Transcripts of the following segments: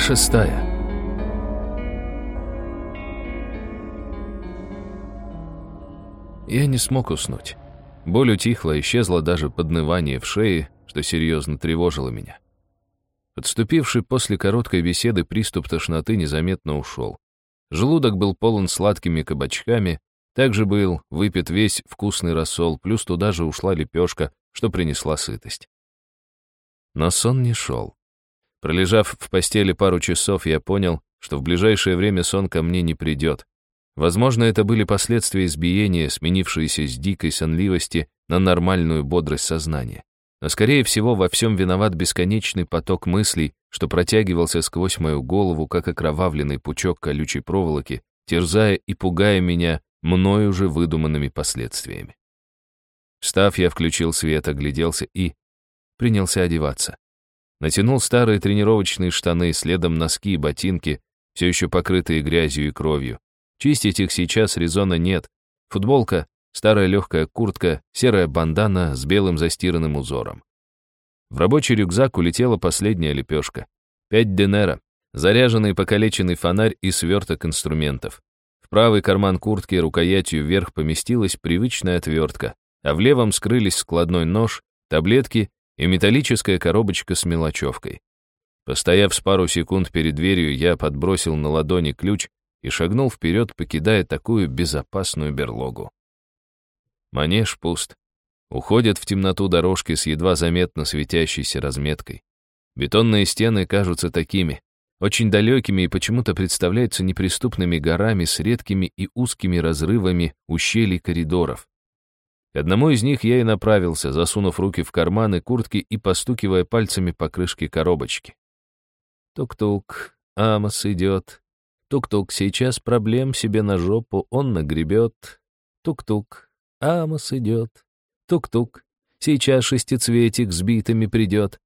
Шестая. Я не смог уснуть. Боль утихла, исчезло даже поднывание в шее, что серьезно тревожило меня. Подступивший после короткой беседы приступ тошноты незаметно ушел. Желудок был полон сладкими кабачками, также был выпит весь вкусный рассол, плюс туда же ушла лепешка, что принесла сытость. Но сон не шел. Пролежав в постели пару часов, я понял, что в ближайшее время сон ко мне не придет. Возможно, это были последствия избиения, сменившиеся с дикой сонливости на нормальную бодрость сознания. Но, скорее всего, во всем виноват бесконечный поток мыслей, что протягивался сквозь мою голову, как окровавленный пучок колючей проволоки, терзая и пугая меня мною же выдуманными последствиями. Встав, я включил свет, огляделся и принялся одеваться. Натянул старые тренировочные штаны, следом носки и ботинки, все еще покрытые грязью и кровью. Чистить их сейчас резона нет. Футболка, старая легкая куртка, серая бандана с белым застиранным узором. В рабочий рюкзак улетела последняя лепешка. Пять денера, заряженный покалеченный фонарь и сверток инструментов. В правый карман куртки рукоятью вверх поместилась привычная отвертка, а в левом скрылись складной нож, таблетки и металлическая коробочка с мелочевкой. Постояв с пару секунд перед дверью, я подбросил на ладони ключ и шагнул вперед, покидая такую безопасную берлогу. Манеж пуст. Уходят в темноту дорожки с едва заметно светящейся разметкой. Бетонные стены кажутся такими, очень далекими и почему-то представляются неприступными горами с редкими и узкими разрывами ущелий коридоров. К одному из них я и направился, засунув руки в карманы куртки и постукивая пальцами по крышке коробочки. Тук-тук, Амос идет. Тук-тук, сейчас проблем себе на жопу он нагребет. Тук-тук, Амос идет. Тук-тук, сейчас шестицветик с битами придет.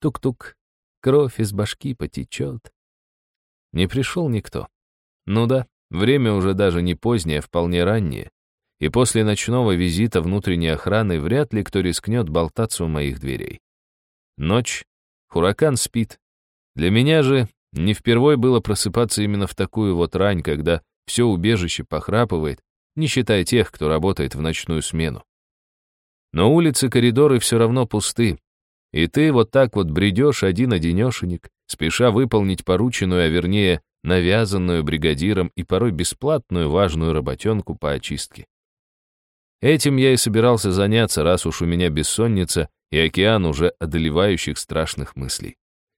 Тук-тук, кровь из башки потечет. Не пришел никто. Ну да, время уже даже не позднее, а вполне раннее и после ночного визита внутренней охраны вряд ли кто рискнет болтаться у моих дверей. Ночь, Хуракан спит. Для меня же не впервой было просыпаться именно в такую вот рань, когда все убежище похрапывает, не считая тех, кто работает в ночную смену. Но улицы, коридоры все равно пусты, и ты вот так вот бредешь один-одинешенек, спеша выполнить порученную, а вернее, навязанную бригадиром и порой бесплатную важную работенку по очистке. Этим я и собирался заняться, раз уж у меня бессонница и океан уже одолевающих страшных мыслей.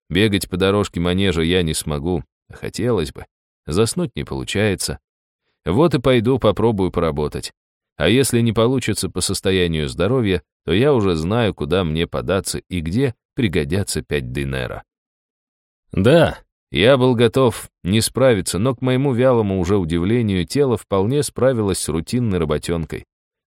Бегать по дорожке манежа я не смогу, хотелось бы. Заснуть не получается. Вот и пойду попробую поработать. А если не получится по состоянию здоровья, то я уже знаю, куда мне податься и где пригодятся пять динера. Да, я был готов не справиться, но к моему вялому уже удивлению тело вполне справилось с рутинной работенкой.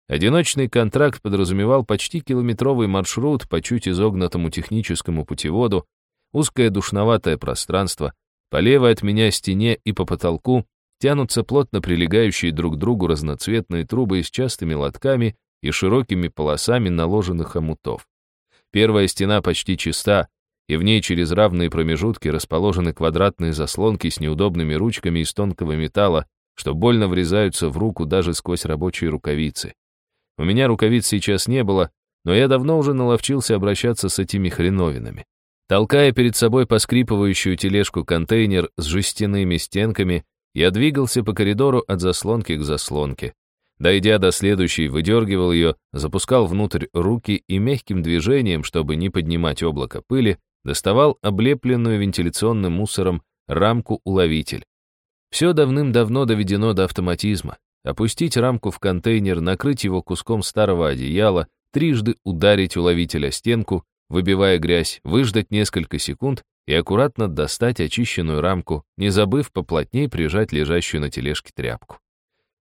Одиночный контракт подразумевал почти километровый маршрут по чуть изогнутому техническому путеводу, узкое душноватое пространство, по левой от меня стене и по потолку тянутся плотно прилегающие друг к другу разноцветные трубы с частыми лотками и широкими полосами наложенных омутов. Первая стена почти чиста, и в ней через равные промежутки расположены квадратные заслонки с неудобными ручками из тонкого металла, что больно врезаются в руку даже сквозь рабочие рукавицы. У меня рукавиц сейчас не было, но я давно уже наловчился обращаться с этими хреновинами. Толкая перед собой поскрипывающую тележку-контейнер с жестяными стенками, я двигался по коридору от заслонки к заслонке. Дойдя до следующей, выдергивал ее, запускал внутрь руки и мягким движением, чтобы не поднимать облако пыли, доставал облепленную вентиляционным мусором рамку-уловитель. Все давным-давно доведено до автоматизма. Опустить рамку в контейнер, накрыть его куском старого одеяла, трижды ударить уловитель о стенку, выбивая грязь, выждать несколько секунд и аккуратно достать очищенную рамку, не забыв поплотнее прижать лежащую на тележке тряпку.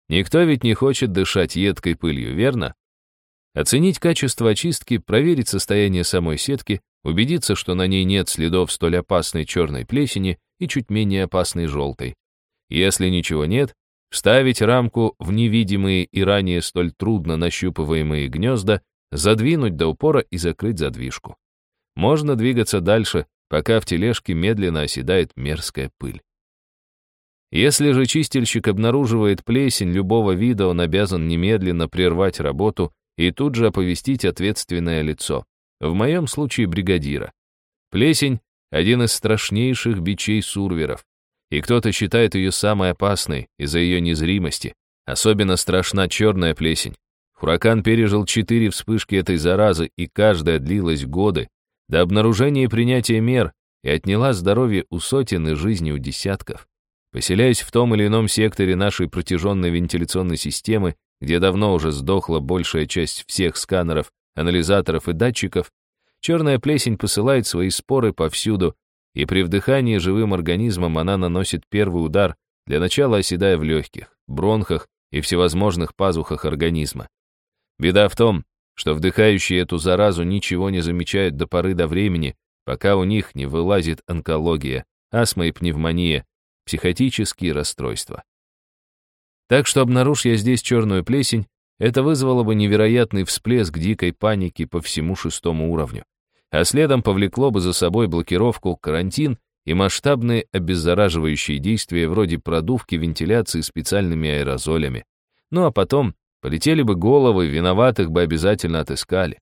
Никто ведь не хочет дышать едкой пылью, верно? Оценить качество очистки, проверить состояние самой сетки, убедиться, что на ней нет следов столь опасной черной плесени и чуть менее опасной желтой. Если ничего нет, вставить рамку в невидимые и ранее столь трудно нащупываемые гнезда, задвинуть до упора и закрыть задвижку. Можно двигаться дальше, пока в тележке медленно оседает мерзкая пыль. Если же чистильщик обнаруживает плесень любого вида, он обязан немедленно прервать работу и тут же оповестить ответственное лицо. В моем случае бригадира. Плесень — один из страшнейших бичей сурверов, и кто-то считает ее самой опасной из-за ее незримости. Особенно страшна черная плесень. Хуракан пережил четыре вспышки этой заразы, и каждая длилась годы, до обнаружения и принятия мер, и отняла здоровье у сотен и жизни у десятков. Поселяясь в том или ином секторе нашей протяженной вентиляционной системы, где давно уже сдохла большая часть всех сканеров, анализаторов и датчиков, черная плесень посылает свои споры повсюду, и при вдыхании живым организмом она наносит первый удар, для начала оседая в легких, бронхах и всевозможных пазухах организма. Беда в том, что вдыхающие эту заразу ничего не замечают до поры до времени, пока у них не вылазит онкология, астма и пневмония, психотические расстройства. Так что обнаружь я здесь черную плесень, это вызвало бы невероятный всплеск дикой паники по всему шестому уровню. А следом повлекло бы за собой блокировку, карантин и масштабные обеззараживающие действия вроде продувки вентиляции специальными аэрозолями. Ну а потом полетели бы головы, виноватых бы обязательно отыскали.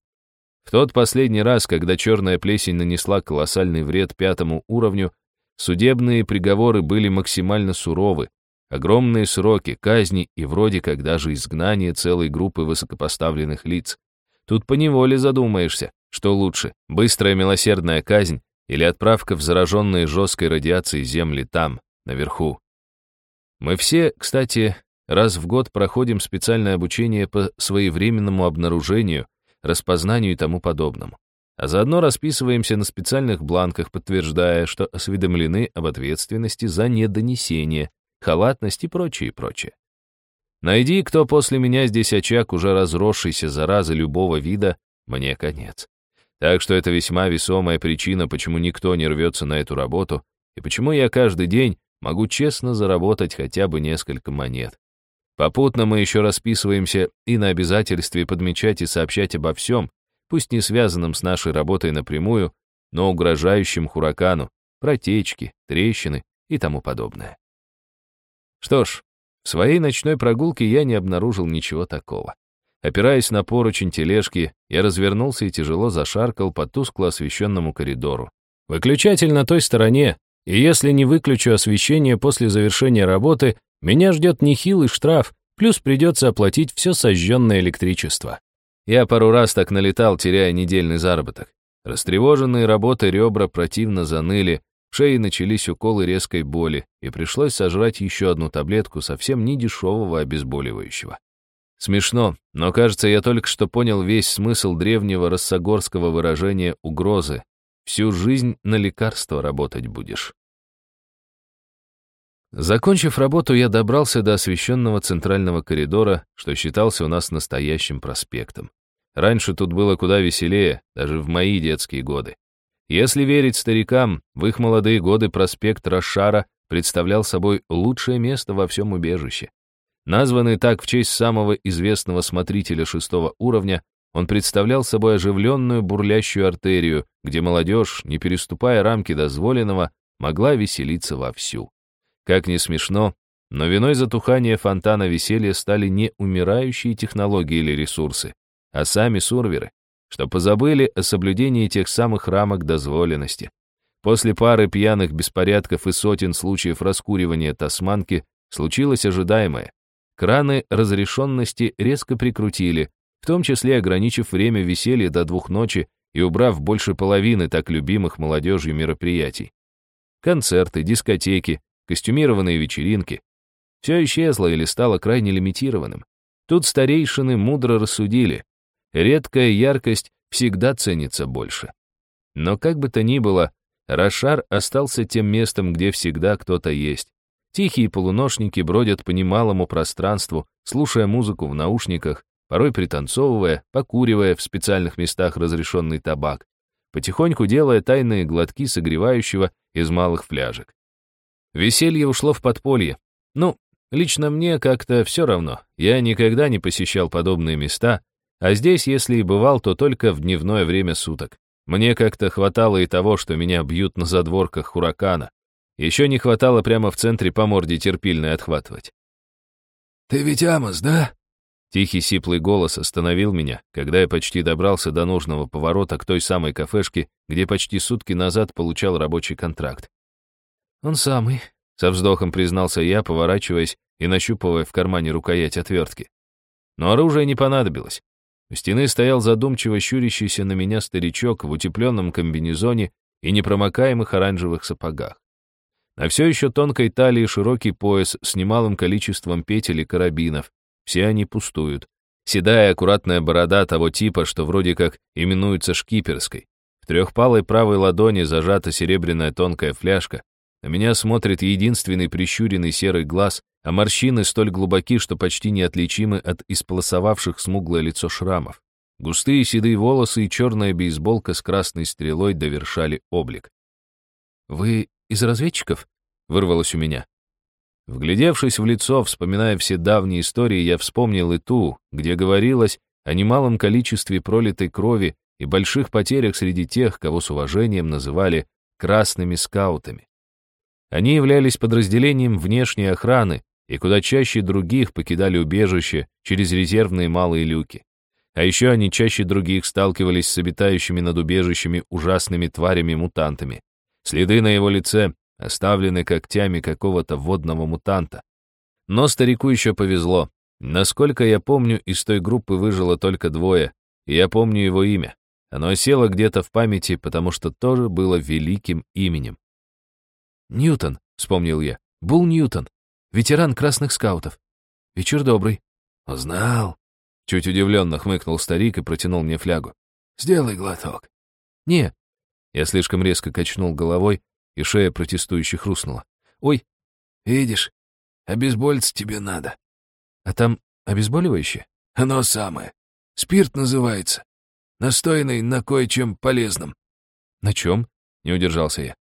В тот последний раз, когда черная плесень нанесла колоссальный вред пятому уровню, судебные приговоры были максимально суровы, огромные сроки, казни и вроде как даже изгнание целой группы высокопоставленных лиц. Тут поневоле задумаешься, что лучше, быстрая милосердная казнь или отправка в зараженные жесткой радиацией земли там, наверху. Мы все, кстати, раз в год проходим специальное обучение по своевременному обнаружению, распознанию и тому подобному. А заодно расписываемся на специальных бланках, подтверждая, что осведомлены об ответственности за недонесение, халатность и прочее, прочее. Найди, кто после меня здесь очаг уже разросшийся заразы любого вида, мне конец. Так что это весьма весомая причина, почему никто не рвется на эту работу, и почему я каждый день могу честно заработать хотя бы несколько монет. Попутно мы еще расписываемся и на обязательстве подмечать и сообщать обо всем, пусть не связанном с нашей работой напрямую, но угрожающим хуракану, протечки, трещины и тому подобное. Что ж, в своей ночной прогулке я не обнаружил ничего такого. Опираясь на поручень тележки, я развернулся и тяжело зашаркал по тускло освещенному коридору. Выключатель на той стороне, и если не выключу освещение после завершения работы, меня ждет нехилый штраф, плюс придется оплатить все сожженное электричество. Я пару раз так налетал, теряя недельный заработок. Растревоженные работы ребра противно заныли, в шее начались уколы резкой боли, и пришлось сожрать еще одну таблетку совсем не дешевого обезболивающего. Смешно, но кажется, я только что понял весь смысл древнего рассогорского выражения угрозы. Всю жизнь на лекарство работать будешь. Закончив работу, я добрался до освещенного центрального коридора, что считался у нас настоящим проспектом. Раньше тут было куда веселее, даже в мои детские годы. Если верить старикам, в их молодые годы проспект Рошара представлял собой лучшее место во всем убежище. Названный так в честь самого известного смотрителя шестого уровня, он представлял собой оживленную бурлящую артерию, где молодежь, не переступая рамки дозволенного, могла веселиться вовсю. Как ни смешно, но виной затухания фонтана веселья стали не умирающие технологии или ресурсы, а сами сурверы, что позабыли о соблюдении тех самых рамок дозволенности. После пары пьяных беспорядков и сотен случаев раскуривания тасманки случилось ожидаемое. Краны разрешенности резко прикрутили, в том числе ограничив время веселья до двух ночи и убрав больше половины так любимых молодежью мероприятий. Концерты, дискотеки, костюмированные вечеринки. Все исчезло или стало крайне лимитированным. Тут старейшины мудро рассудили, Редкая яркость всегда ценится больше. Но как бы то ни было, Рошар остался тем местом, где всегда кто-то есть. Тихие полуношники бродят по немалому пространству, слушая музыку в наушниках, порой пританцовывая, покуривая в специальных местах разрешенный табак, потихоньку делая тайные глотки согревающего из малых фляжек. Веселье ушло в подполье. Ну, лично мне как-то все равно. Я никогда не посещал подобные места, а здесь, если и бывал, то только в дневное время суток. Мне как-то хватало и того, что меня бьют на задворках хуракана. Еще не хватало прямо в центре по морде терпильной отхватывать. «Ты ведь Амос, да?» Тихий сиплый голос остановил меня, когда я почти добрался до нужного поворота к той самой кафешке, где почти сутки назад получал рабочий контракт. «Он самый», — со вздохом признался я, поворачиваясь и нащупывая в кармане рукоять отвертки. Но оружие не понадобилось. У стены стоял задумчиво щурящийся на меня старичок в утепленном комбинезоне и непромокаемых оранжевых сапогах. На все еще тонкой талии широкий пояс с немалым количеством петель и карабинов, все они пустуют. Седая аккуратная борода того типа, что вроде как именуется шкиперской. В трехпалой правой ладони зажата серебряная тонкая фляжка. На меня смотрит единственный прищуренный серый глаз, а морщины столь глубоки, что почти неотличимы от исполосовавших смуглое лицо шрамов. Густые седые волосы и черная бейсболка с красной стрелой довершали облик. «Вы из разведчиков?» — вырвалось у меня. Вглядевшись в лицо, вспоминая все давние истории, я вспомнил и ту, где говорилось о немалом количестве пролитой крови и больших потерях среди тех, кого с уважением называли «красными скаутами». Они являлись подразделением внешней охраны и куда чаще других покидали убежище через резервные малые люки. А еще они чаще других сталкивались с обитающими над убежищами ужасными тварями-мутантами. Следы на его лице оставлены когтями какого-то водного мутанта. Но старику еще повезло. Насколько я помню, из той группы выжило только двое, и я помню его имя. Оно осело где-то в памяти, потому что тоже было великим именем. «Ньютон», — вспомнил я, — «Бул Ньютон, ветеран красных скаутов. Вечер добрый». «Узнал», — чуть удивленно хмыкнул старик и протянул мне флягу. «Сделай глоток». «Не». Я слишком резко качнул головой, и шея протестующе хрустнула. «Ой, видишь, обезболиться тебе надо». «А там обезболивающее?» «Оно самое. Спирт называется. Настойный на кое-чем полезном». «На чем?» — не удержался я.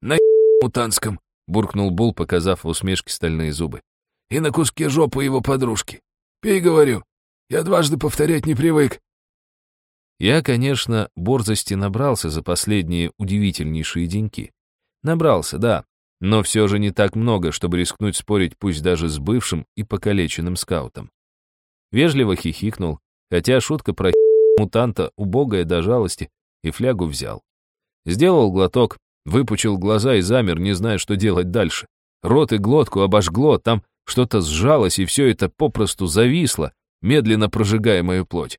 «На мутанском», — буркнул Бул, показав в усмешке стальные зубы. «И на куске жопы его подружки. Пей, говорю. Я дважды повторять не привык». Я, конечно, борзости набрался за последние удивительнейшие деньки. Набрался, да, но все же не так много, чтобы рискнуть спорить пусть даже с бывшим и покалеченным скаутом. Вежливо хихикнул, хотя шутка про мутанта убогая до жалости, и флягу взял. Сделал глоток, выпучил глаза и замер, не зная, что делать дальше. Рот и глотку обожгло, там что-то сжалось, и все это попросту зависло, медленно прожигая мою плоть.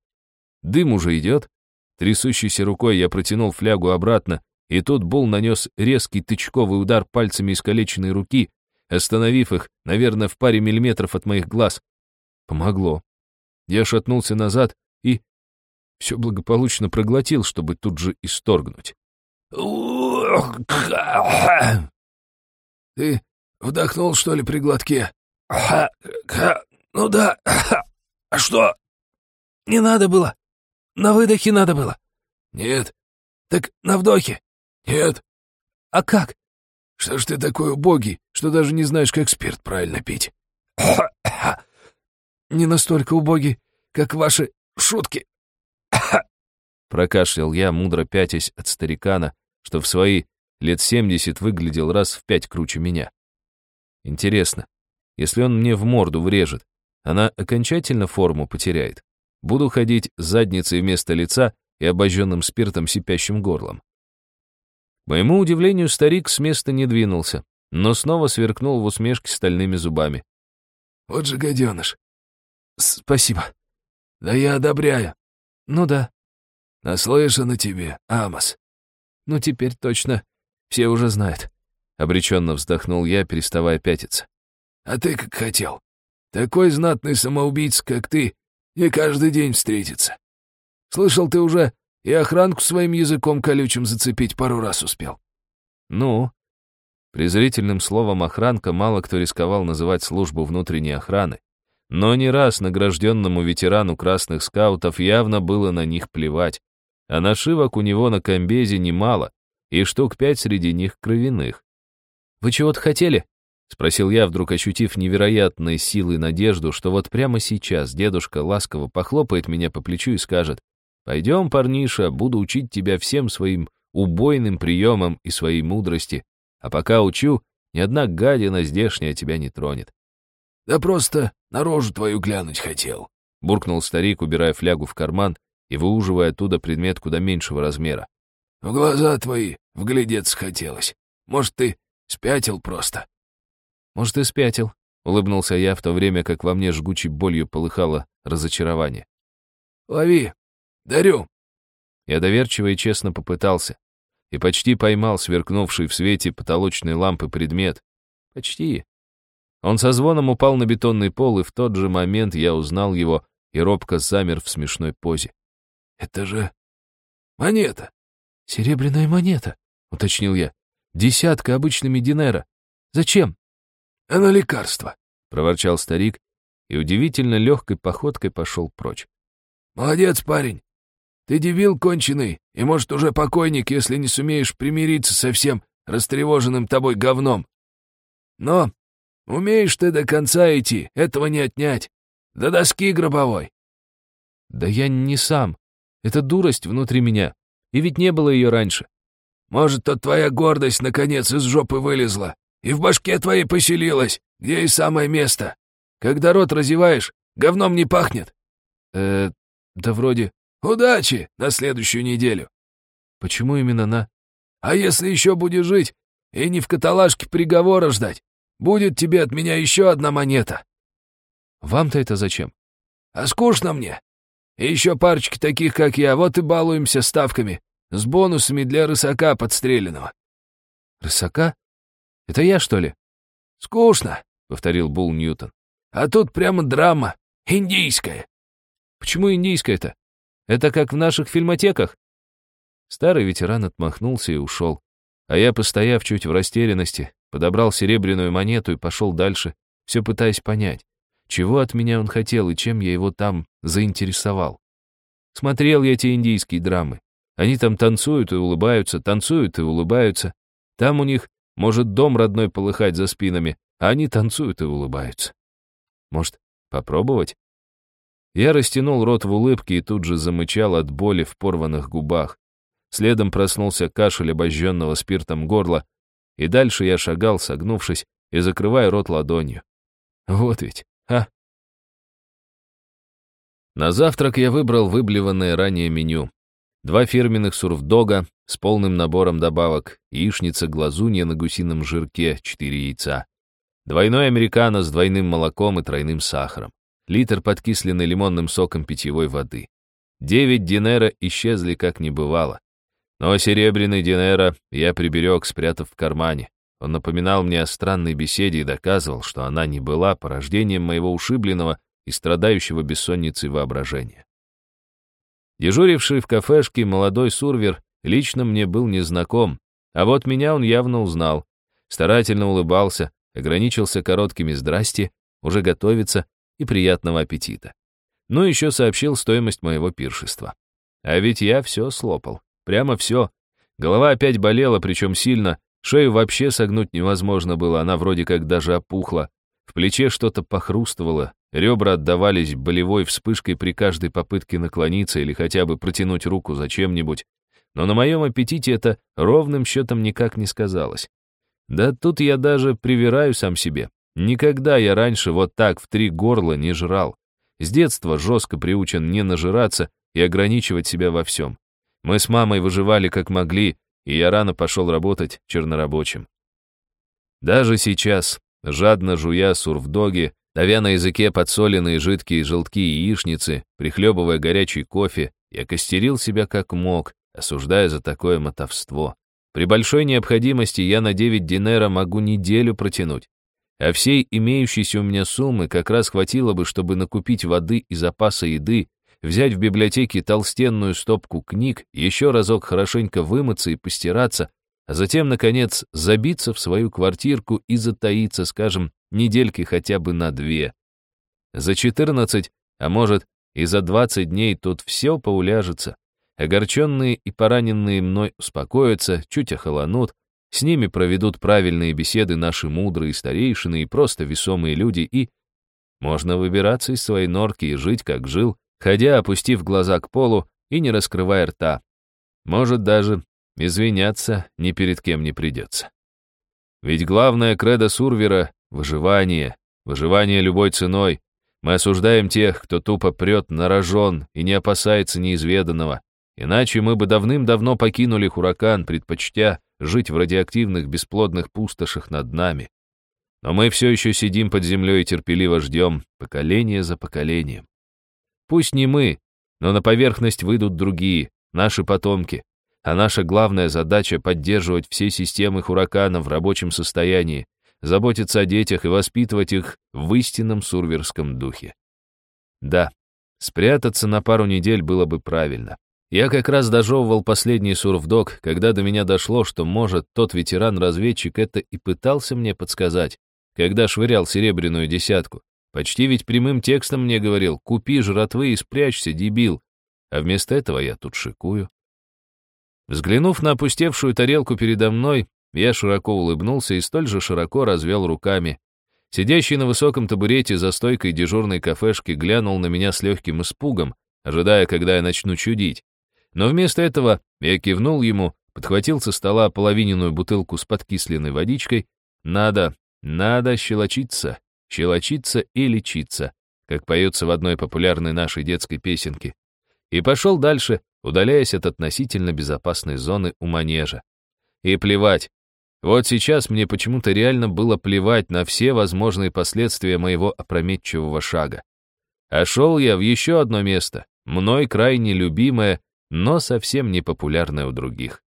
Дым уже идет. Трясущейся рукой я протянул флягу обратно, и тут Бул нанес резкий тычковый удар пальцами искалеченной руки, остановив их, наверное, в паре миллиметров от моих глаз. Помогло. Я шатнулся назад и все благополучно проглотил, чтобы тут же исторгнуть. «Ты вдохнул, что ли, при глотке?» «Ну да. А что? Не надо было. На выдохе надо было». «Нет. Так на вдохе. «Нет». «А как?» «Что ж ты такой убогий, что даже не знаешь, как спирт правильно пить?» «Не настолько убогий, как ваши шутки». Прокашлял я, мудро пятясь от старикана, что в свои лет семьдесят выглядел раз в пять круче меня. Интересно, если он мне в морду врежет, она окончательно форму потеряет. Буду ходить задницей вместо лица и обожженным спиртом сипящим горлом моему удивлению, старик с места не двинулся, но снова сверкнул в усмешке стальными зубами. «Вот же гаденыш!» «Спасибо. Да я одобряю. Ну да. Наслышано тебе, Амос. Ну теперь точно все уже знают». Обреченно вздохнул я, переставая пятиться. «А ты как хотел. Такой знатный самоубийца, как ты, не каждый день встретится. Слышал, ты уже и охранку своим языком колючим зацепить пару раз успел. Ну, презрительным словом охранка мало кто рисковал называть службу внутренней охраны, но не раз награжденному ветерану красных скаутов явно было на них плевать, а нашивок у него на комбезе немало, и штук пять среди них кровяных. «Вы чего-то хотели?» — спросил я, вдруг ощутив невероятной силы надежду, что вот прямо сейчас дедушка ласково похлопает меня по плечу и скажет Пойдем, парниша, буду учить тебя всем своим убойным приемам и своей мудрости. А пока учу, ни одна гадина здешняя тебя не тронет. Да просто на рожу твою глянуть хотел. Буркнул старик, убирая флягу в карман и выуживая оттуда предмет куда меньшего размера. В глаза твои вглядеться хотелось. Может, ты спятил просто? Может, и спятил, улыбнулся я, в то время как во мне жгучей болью полыхало разочарование. Лови, дарю. Я доверчиво и честно попытался. И почти поймал сверкнувший в свете потолочной лампы предмет. Почти. Он со звоном упал на бетонный пол, и в тот же момент я узнал его и робко замер в смешной позе. «Это же монета!» «Серебряная монета», — уточнил я. «Десятка обычными динера. Зачем?» «Оно лекарство», — проворчал старик и удивительно легкой походкой пошел прочь. «Молодец, парень. Ты дебил конченый, и, может, уже покойник, если не сумеешь примириться со всем растревоженным тобой говном. Но умеешь ты до конца идти, этого не отнять. До доски гробовой». «Да я не сам. Это дурость внутри меня. И ведь не было ее раньше. Может, то твоя гордость наконец из жопы вылезла и в башке твоей поселилась, где и самое место. Когда рот разеваешь, говном не пахнет. Э, да вроде... Удачи на следующую неделю. Почему именно на... А если еще будешь жить и не в каталажке приговора ждать, будет тебе от меня еще одна монета. Вам-то это зачем? А скучно мне. И еще парочки таких, как я, вот и балуемся ставками, с бонусами для рысака подстреленного». «Рысака? Это я, что ли?» «Скучно», — повторил Бул Ньютон. «А тут прямо драма, индийская». «Почему индийская-то? Это как в наших фильмотеках?» Старый ветеран отмахнулся и ушел, а я, постояв чуть в растерянности, подобрал серебряную монету и пошел дальше, все пытаясь понять, чего от меня он хотел и чем я его там заинтересовал. Смотрел я эти индийские драмы. Они там танцуют и улыбаются, танцуют и улыбаются. Там у них может дом родной полыхать за спинами, а они танцуют и улыбаются. Может, попробовать? Я растянул рот в улыбке и тут же замычал от боли в порванных губах. Следом проснулся кашель обожженного спиртом горла, и дальше я шагал, согнувшись и закрывая рот ладонью. Вот ведь, а? На завтрак я выбрал выблеванное ранее меню. Два фирменных сурфдога с полным набором добавок, яичница глазунья на гусином жирке, четыре яйца. Двойной американо с двойным молоком и тройным сахаром. Литр подкисленный лимонным соком питьевой воды. Девять динера исчезли как не бывало. Но серебряный динера я приберег, спрятав в кармане. Он напоминал мне о странной беседе и доказывал, что она не была порождением моего ушибленного и страдающего бессонницей воображения. Дежуривший в кафешке молодой сурвер лично мне был незнаком, а вот меня он явно узнал. Старательно улыбался, ограничился короткими «здрасте», уже готовится и приятного аппетита. Ну, еще сообщил стоимость моего пиршества. А ведь я все слопал. Прямо все. Голова опять болела, причем сильно, Шею вообще согнуть невозможно было, она вроде как даже опухла. В плече что-то похрустывало, ребра отдавались болевой вспышкой при каждой попытке наклониться или хотя бы протянуть руку за чем-нибудь. Но на моем аппетите это ровным счетом никак не сказалось. Да тут я даже привираю сам себе. Никогда я раньше вот так в три горла не жрал. С детства жестко приучен не нажираться и ограничивать себя во всем. Мы с мамой выживали как могли, и я рано пошел работать чернорабочим. Даже сейчас, жадно жуя сурфдоги, давя на языке подсоленные жидкие желтки яичницы, прихлебывая горячий кофе, я костерил себя как мог, осуждая за такое мотовство. При большой необходимости я на 9 динера могу неделю протянуть. А всей имеющейся у меня суммы как раз хватило бы, чтобы накупить воды и запаса еды, взять в библиотеке толстенную стопку книг, еще разок хорошенько вымыться и постираться, а затем, наконец, забиться в свою квартирку и затаиться, скажем, недельки хотя бы на две. За 14, а может, и за 20 дней тут все поуляжется. Огорченные и пораненные мной успокоятся, чуть охолонут, с ними проведут правильные беседы наши мудрые старейшины и просто весомые люди, и можно выбираться из своей норки и жить, как жил, ходя, опустив глаза к полу, и не раскрывая рта. Может, даже извиняться ни перед кем не придется. Ведь главное кредо Сурвера — выживание, выживание любой ценой. Мы осуждаем тех, кто тупо прет на рожон и не опасается неизведанного. Иначе мы бы давным-давно покинули Хуракан, предпочтя жить в радиоактивных бесплодных пустошах над нами. Но мы все еще сидим под землей и терпеливо ждем, поколение за поколением. Пусть не мы, но на поверхность выйдут другие, наши потомки, а наша главная задача — поддерживать все системы Хуракана в рабочем состоянии, заботиться о детях и воспитывать их в истинном сурверском духе. Да, спрятаться на пару недель было бы правильно. Я как раз дожевывал последний сурвдок, когда до меня дошло, что, может, тот ветеран-разведчик это и пытался мне подсказать, когда швырял серебряную десятку. Почти ведь прямым текстом мне говорил «Купи жратвы и спрячься, дебил», а вместо этого я тут шикую. Взглянув на опустевшую тарелку передо мной, я широко улыбнулся и столь же широко развел руками. Сидящий на высоком табурете за стойкой дежурной кафешки глянул на меня с легким испугом, ожидая, когда я начну чудить. Но вместо этого я кивнул ему, подхватил со стола половиненную бутылку с подкисленной водичкой. Надо, надо щелочиться, щелочиться и лечиться, как поется в одной популярной нашей детской песенке. И пошел дальше, удаляясь от относительно безопасной зоны у манежа. И плевать. Вот сейчас мне почему-то реально было плевать на все возможные последствия моего опрометчивого шага. А шел я в еще одно место, мной крайне любимое, но совсем не популярное у других.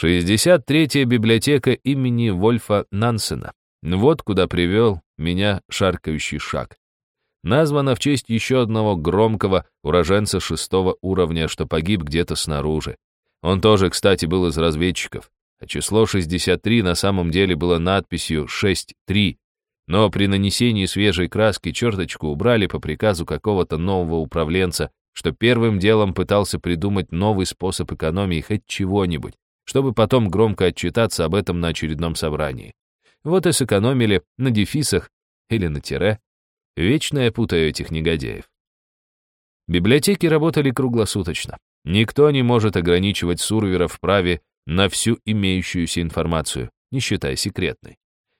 63-я библиотека имени Вольфа Нансена. Вот куда привел меня шаркающий шаг названа в честь еще одного громкого уроженца шестого уровня, что погиб где-то снаружи. Он тоже, кстати, был из разведчиков, а число 63 на самом деле было надписью 6-3, но при нанесении свежей краски черточку убрали по приказу какого-то нового управленца, что первым делом пытался придумать новый способ экономии хоть чего-нибудь, чтобы потом громко отчитаться об этом на очередном собрании. Вот и сэкономили на дефисах или на тире. Вечно я путаю этих негодяев. Библиотеки работали круглосуточно. Никто не может ограничивать Сурвера в праве на всю имеющуюся информацию, не считая секретной.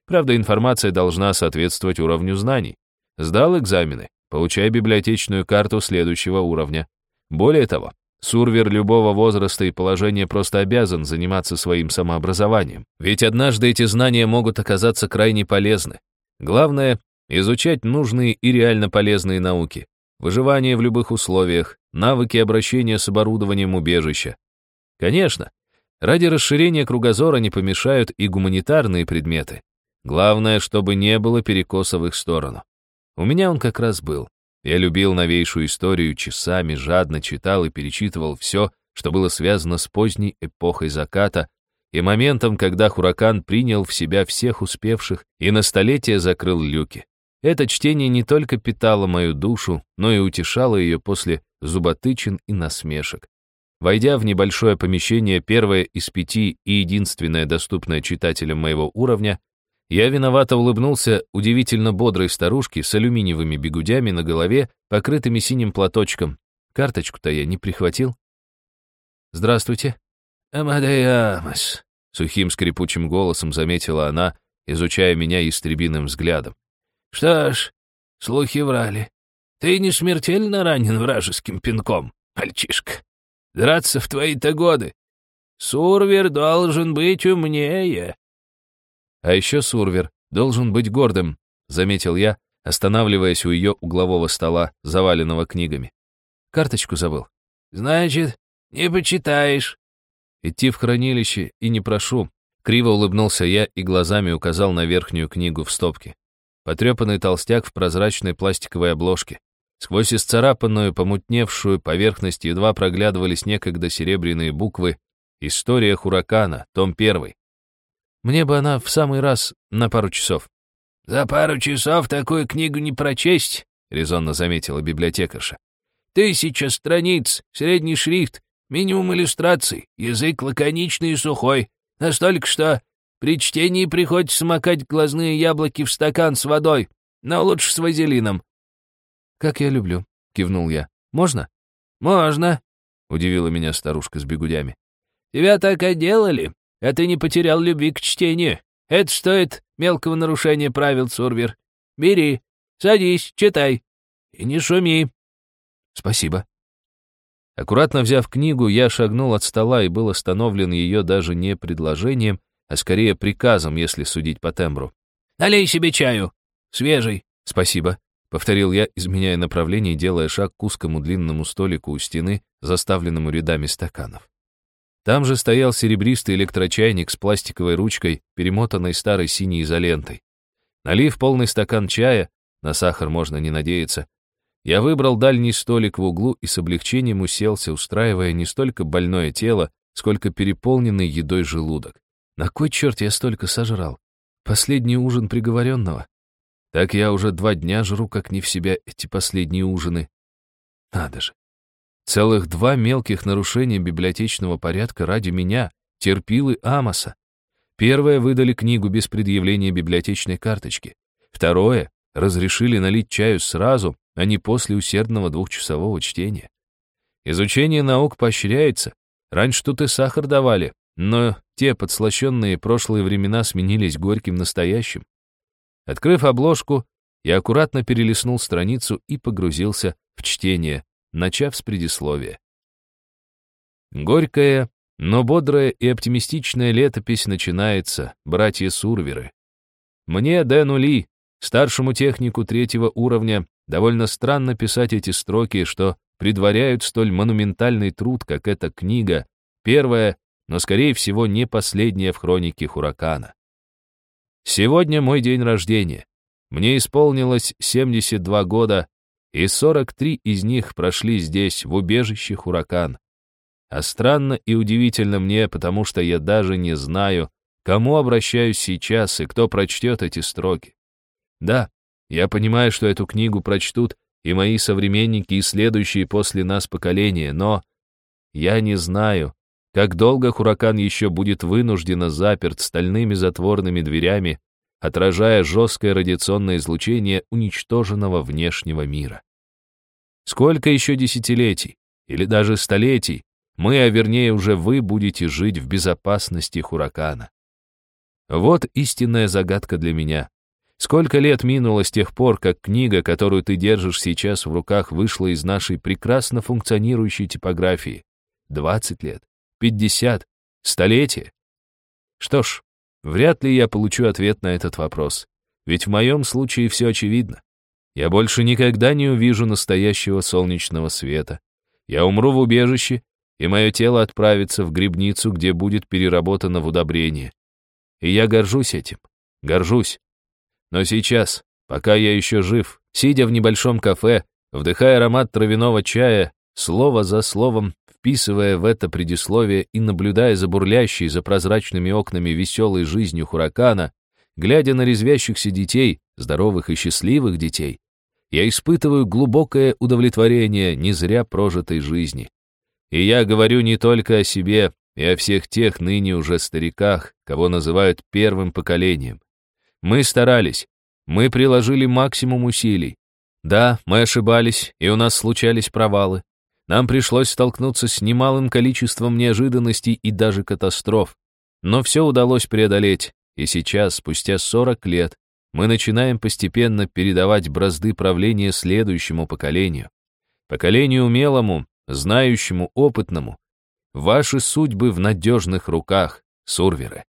Правда, информация должна соответствовать уровню знаний. Сдал экзамены, получай библиотечную карту следующего уровня. Более того, Сурвер любого возраста и положения просто обязан заниматься своим самообразованием. Ведь однажды эти знания могут оказаться крайне полезны. Главное изучать нужные и реально полезные науки, выживание в любых условиях, навыки обращения с оборудованием убежища. Конечно, ради расширения кругозора не помешают и гуманитарные предметы. Главное, чтобы не было перекоса в их сторону. У меня он как раз был. Я любил новейшую историю, часами жадно читал и перечитывал все, что было связано с поздней эпохой заката и моментом, когда Хуракан принял в себя всех успевших и на столетие закрыл люки. Это чтение не только питало мою душу, но и утешало ее после зуботычин и насмешек. Войдя в небольшое помещение, первое из пяти и единственное доступное читателям моего уровня, я виновато улыбнулся удивительно бодрой старушке с алюминиевыми бегудями на голове, покрытыми синим платочком. Карточку-то я не прихватил. «Здравствуйте». «Амадеямас», — сухим скрипучим голосом заметила она, изучая меня истребиным взглядом. Что ж, слухи врали. Ты не смертельно ранен вражеским пинком, мальчишка. Драться в твои-то годы. Сурвер должен быть умнее. А еще Сурвер должен быть гордым, заметил я, останавливаясь у ее углового стола, заваленного книгами. Карточку забыл. Значит, не почитаешь. Идти в хранилище и не прошу. Криво улыбнулся я и глазами указал на верхнюю книгу в стопке. Потрепанный толстяк в прозрачной пластиковой обложке. Сквозь исцарапанную, помутневшую поверхность едва проглядывались некогда серебряные буквы «История Хуракана», том 1. Мне бы она в самый раз на пару часов. «За пару часов такую книгу не прочесть», — резонно заметила библиотекарша. «Тысяча страниц, средний шрифт, минимум иллюстраций, язык лаконичный и сухой, настолько, что при чтении приходится макать глазные яблоки в стакан с водой, но лучше с вазелином». «Как я люблю», — кивнул я. «Можно?» «Можно. удивила меня старушка с бегудями. «Тебя так отделали, а ты не потерял любви к чтению. Это стоит мелкого нарушения правил, Сурвер. Бери, садись, читай. И не шуми». «Спасибо». Аккуратно взяв книгу, я шагнул от стола и был остановлен ее даже не предложением, а скорее приказом, если судить по тембру. «Налей себе чаю. Свежий». «Спасибо», — повторил я, изменяя направление и делая шаг к узкому длинному столику у стены, заставленному рядами стаканов. Там же стоял серебристый электрочайник с пластиковой ручкой, перемотанной старой синей изолентой. Налив полный стакан чая, на сахар можно не надеяться, я выбрал дальний столик в углу и с облегчением уселся, устраивая не столько больное тело, сколько переполненный едой желудок. На кой черт я столько сожрал? Последний ужин приговоренного? Так я уже два дня жру, как не в себя, эти последние ужины. Надо же. Целых два мелких нарушения библиотечного порядка ради меня, терпилы Амоса. Первое — выдали книгу без предъявления библиотечной карточки. Второе — разрешили налить чаю сразу, а не после усердного двухчасового чтения. Изучение наук поощряется. Раньше тут и сахар давали, но те подслащенные прошлые времена сменились горьким настоящим. Открыв обложку, я аккуратно перелистнул страницу и погрузился в чтение, начав с предисловия. Горькая, но бодрая и оптимистичная летопись начинается, братья Сурверы. Мне, Дэну Ли, старшему технику третьего уровня, довольно странно писать эти строки, что предваряют столь монументальный труд, как эта книга, первая, но, скорее всего, не последняя в хронике Хуракана. Сегодня мой день рождения. Мне исполнилось 72 года, и 43 из них прошли здесь, в убежище Хуракан. А странно и удивительно мне, потому что я даже не знаю, кому обращаюсь сейчас и кто прочтет эти строки. Да, я понимаю, что эту книгу прочтут и мои современники, и следующие после нас поколения, но я не знаю, как долго Хуракан еще будет вынужденно заперт стальными затворными дверями отражая жесткое радиационное излучение уничтоженного внешнего мира. Сколько еще десятилетий, или даже столетий, мы, а вернее уже вы, будете жить в безопасности Хуракана? Вот истинная загадка для меня. Сколько лет минуло с тех пор, как книга, которую ты держишь сейчас в руках, вышла из нашей прекрасно функционирующей типографии? 20 лет? 50? Столетие? Что ж, Вряд ли я получу ответ на этот вопрос. Ведь в моем случае все очевидно. Я больше никогда не увижу настоящего солнечного света. Я умру в убежище, и мое тело отправится в грибницу, где будет переработано в удобрение. И я горжусь этим. Горжусь. Но сейчас, пока я еще жив, сидя в небольшом кафе, вдыхая аромат травяного чая, слово за словом вписывая в это предисловие и наблюдая за бурлящей, за прозрачными окнами веселой жизнью Хуракана, глядя на резвящихся детей, здоровых и счастливых детей, я испытываю глубокое удовлетворение не зря прожитой жизни. И я говорю не только о себе и о всех тех ныне уже стариках, кого называют первым поколением. Мы старались, мы приложили максимум усилий. Да, мы ошибались, и у нас случались провалы. Нам пришлось столкнуться с немалым количеством неожиданностей и даже катастроф. Но все удалось преодолеть, и сейчас, спустя 40 лет, мы начинаем постепенно передавать бразды правления следующему поколению. Поколению умелому, знающему, опытному. Ваши судьбы в надежных руках, сурверы.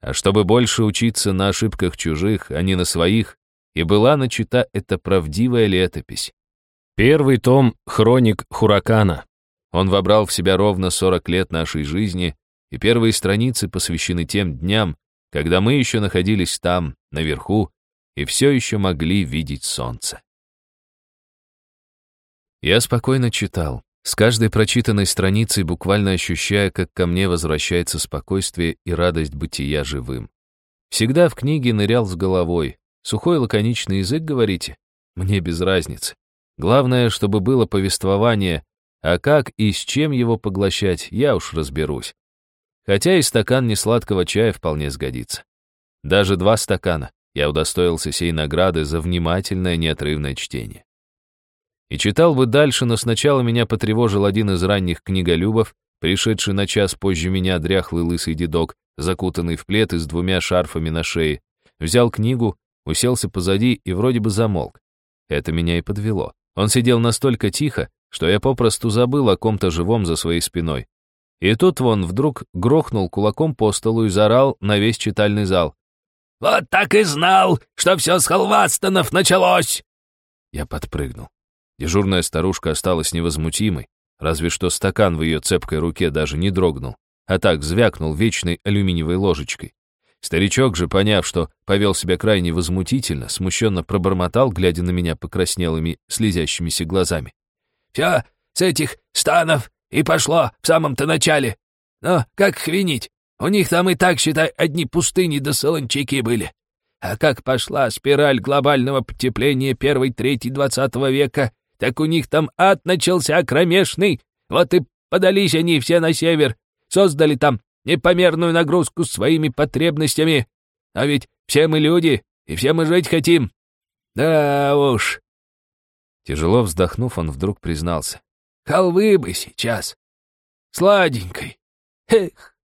А чтобы больше учиться на ошибках чужих, а не на своих, и была начата эта правдивая летопись. Первый том «Хроник Хуракана». Он вобрал в себя ровно 40 лет нашей жизни, и первые страницы посвящены тем дням, когда мы еще находились там, наверху, и все еще могли видеть солнце. Я спокойно читал, с каждой прочитанной страницей буквально ощущая, как ко мне возвращается спокойствие и радость бытия живым. Всегда в книге нырял с головой. Сухой лаконичный язык, говорите? Мне без разницы. Главное, чтобы было повествование, а как и с чем его поглощать, я уж разберусь. Хотя и стакан несладкого чая вполне сгодится. Даже два стакана я удостоился сей награды за внимательное неотрывное чтение. И читал бы дальше, но сначала меня потревожил один из ранних книголюбов, пришедший на час позже меня дряхлый лысый дедок, закутанный в плед и с двумя шарфами на шее. Взял книгу, уселся позади и вроде бы замолк. Это меня и подвело. Он сидел настолько тихо, что я попросту забыл о ком-то живом за своей спиной. И тут вон вдруг грохнул кулаком по столу и заорал на весь читальный зал. «Вот так и знал, что все с Халвастонов началось!» Я подпрыгнул. Дежурная старушка осталась невозмутимой, разве что стакан в ее цепкой руке даже не дрогнул, а так звякнул вечной алюминиевой ложечкой. Старичок же, поняв, что повел себя крайне возмутительно, смущенно пробормотал, глядя на меня покраснелыми, слезящимися глазами. «Все с этих станов и пошло в самом-то начале. Но как их винить? У них там и так, считай, одни пустыни да солончаки были. А как пошла спираль глобального потепления первой трети двадцатого века, так у них там ад начался кромешный. Вот и подались они все на север, создали там непомерную нагрузку своими потребностями. А ведь все мы люди, и все мы жить хотим. Да уж. Тяжело вздохнув, он вдруг признался. Халвы бы сейчас. Сладенькой. Эх.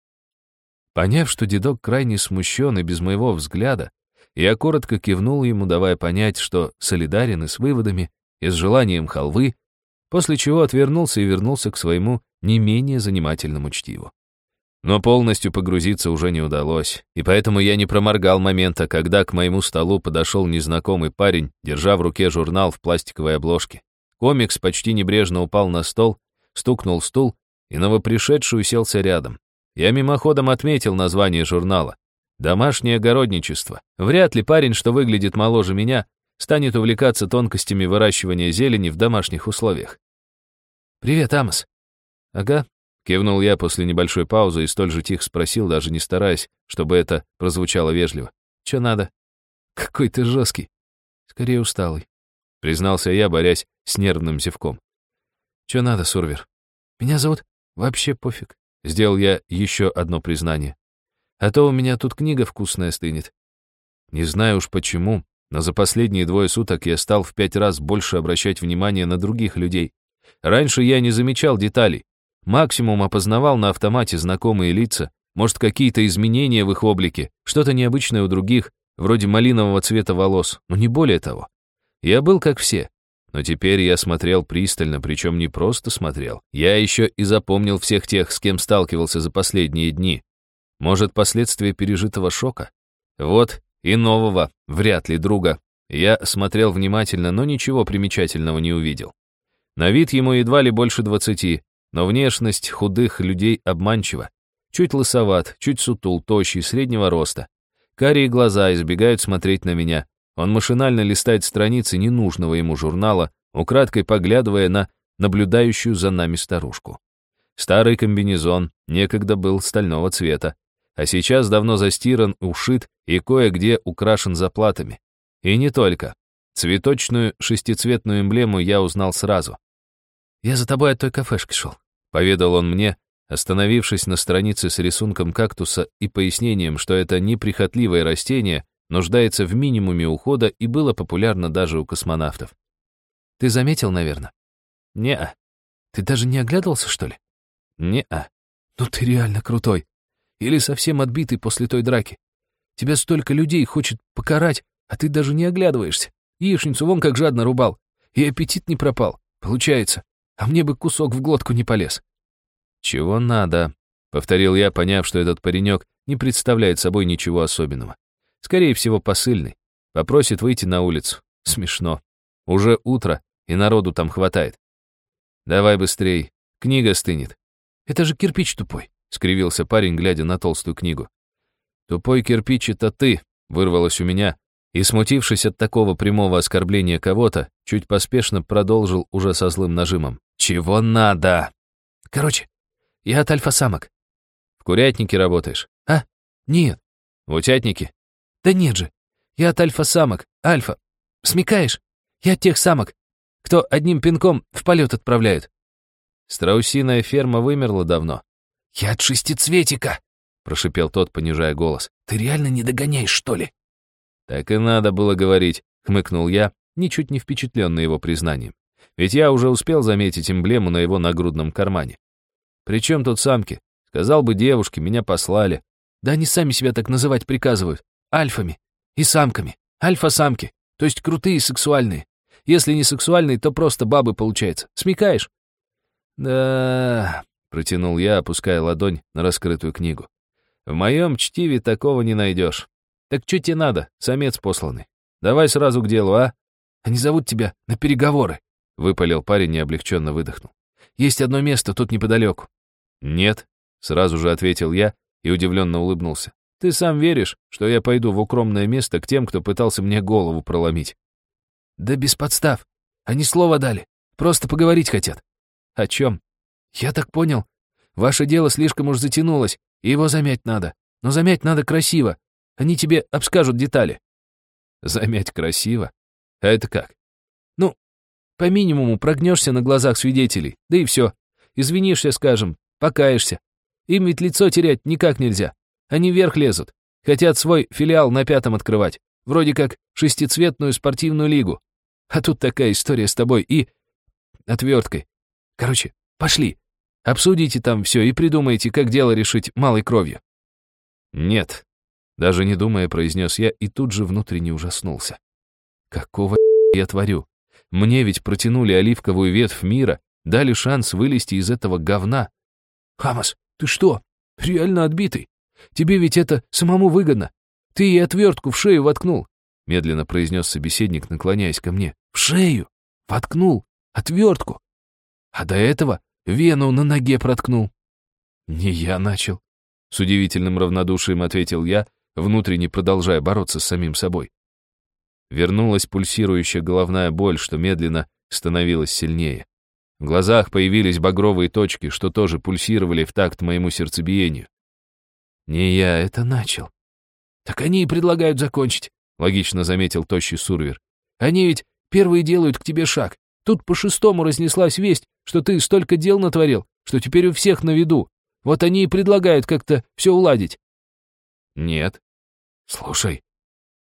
Поняв, что дедок крайне смущен и без моего взгляда, я коротко кивнул ему, давая понять, что солидарен и с выводами, и с желанием халвы, после чего отвернулся и вернулся к своему не менее занимательному чтиву. Но полностью погрузиться уже не удалось, и поэтому я не проморгал момента, когда к моему столу подошел незнакомый парень, держа в руке журнал в пластиковой обложке. Комикс почти небрежно упал на стол, стукнул стул, и новопришедший уселся рядом. Я мимоходом отметил название журнала. «Домашнее огородничество». Вряд ли парень, что выглядит моложе меня, станет увлекаться тонкостями выращивания зелени в домашних условиях. «Привет, Амос». «Ага», — кивнул я после небольшой паузы и столь же тихо спросил, даже не стараясь, чтобы это прозвучало вежливо. «Чё надо?» «Какой ты жесткий. Скорее усталый», — признался я, борясь с нервным зевком. «Чё надо, Сурвер? Меня зовут? Вообще пофиг. Сделал я еще одно признание. А то у меня тут книга вкусная стынет. Не знаю уж почему, но за последние двое суток я стал в пять раз больше обращать внимание на других людей. Раньше я не замечал деталей. Максимум опознавал на автомате знакомые лица, может, какие-то изменения в их облике, что-то необычное у других, вроде малинового цвета волос, но не более того. Я был как все, но теперь я смотрел пристально, причем не просто смотрел. Я еще и запомнил всех тех, с кем сталкивался за последние дни. Может, последствия пережитого шока? Вот, и нового, вряд ли друга. Я смотрел внимательно, но ничего примечательного не увидел. На вид ему едва ли больше двадцати, но внешность худых людей обманчива. Чуть лысоват, чуть сутул, тощий, среднего роста. Карие глаза избегают смотреть на меня, он машинально листает страницы ненужного ему журнала, украдкой поглядывая на наблюдающую за нами старушку. Старый комбинезон некогда был стального цвета, а сейчас давно застиран, ушит и кое-где украшен заплатами. И не только. Цветочную шестицветную эмблему я узнал сразу. «Я за тобой от той кафешки шел», — поведал он мне, остановившись на странице с рисунком кактуса и пояснением, что это неприхотливое растение, нуждается в минимуме ухода и было популярно даже у космонавтов. Ты заметил, наверное? Не-а. Ты даже не оглядывался, что ли? Не-а. Ну ты реально крутой. Или совсем отбитый после той драки. Тебя столько людей хочет покарать, а ты даже не оглядываешься. Яичницу вон как жадно рубал. И аппетит не пропал. Получается. А мне бы кусок в глотку не полез. Чего надо? Повторил я, поняв, что этот паренек не представляет собой ничего особенного. Скорее всего, посыльный. Попросит выйти на улицу. Смешно. Уже утро, и народу там хватает. Давай быстрей, книга стынет. Это же кирпич тупой, скривился парень, глядя на толстую книгу. Тупой кирпич — это ты, вырвалось у меня, и, смутившись от такого прямого оскорбления кого-то, чуть поспешно продолжил уже со злым нажимом. «Чего надо?» «Короче, я от альфа-самок». «В курятнике работаешь?» «А? Нет». «В утятнике?» Да нет же. Я от альфа-самок. Альфа. Смекаешь? Я от тех самок, кто одним пинком в полет отправляют. Страусиная ферма вымерла давно. Я от шестицветика, прошипел тот, понижая голос. Ты реально не догоняешь, что ли? Так и надо было говорить, хмыкнул я, ничуть не впечатленный его признанием. Ведь я уже успел заметить эмблему на его нагрудном кармане. Причем тут самки? Сказал бы девушке, меня послали. Да они сами себя так называть приказывают. Альфами и самками. Альфа-самки. То есть крутые сексуальные. Если не сексуальные, то просто бабы получается. Смекаешь? Да, протянул я, опуская ладонь на раскрытую книгу. В моем чтиве такого не найдешь. Так что тебе надо, самец посланный? Давай сразу к делу, а? Они зовут тебя на переговоры, выпалил парень и облегченно выдохнул. Есть одно место тут неподалеку. Нет, сразу же ответил я и удивленно улыбнулся. Ты сам веришь, что я пойду в укромное место к тем, кто пытался мне голову проломить? Да без подстав. Они слово дали. Просто поговорить хотят. О чем? Я так понял. Ваше дело слишком уж затянулось, и его замять надо. Но замять надо красиво. Они тебе обскажут детали. Замять красиво? А это как? По минимуму прогнешься на глазах свидетелей, да и все. Извинишься, скажем, покаешься. Им ведь лицо терять никак нельзя. Они вверх лезут. Хотят свой филиал на пятом открывать. Вроде как шестицветную спортивную лигу. А тут такая история с тобой и... отверткой. Короче, пошли. Обсудите там все и придумайте, как дело решить малой кровью. Нет. Даже не думая, произнес я и тут же внутренне ужаснулся. Какого я творю? Мне ведь протянули оливковую ветвь мира, дали шанс вылезти из этого говна. Хамас, ты что? Реально отбитый? Тебе ведь это самому выгодно. Ты ей отвертку в шею воткнул, медленно произнес собеседник, наклоняясь ко мне. В шею! Воткнул! Отвертку! А до этого вену на ноге проткнул. Не я начал. С удивительным равнодушием ответил я, внутренне продолжая бороться с самим собой. Вернулась пульсирующая головная боль, что медленно становилась сильнее. В глазах появились багровые точки, что тоже пульсировали в такт моему сердцебиению. Не я это начал. Так они и предлагают закончить, логично заметил тощий Сурвер. Они ведь первые делают к тебе шаг. Тут по шестому разнеслась весть, что ты столько дел натворил, что теперь у всех на виду. Вот они и предлагают как-то все уладить. Нет. Слушай,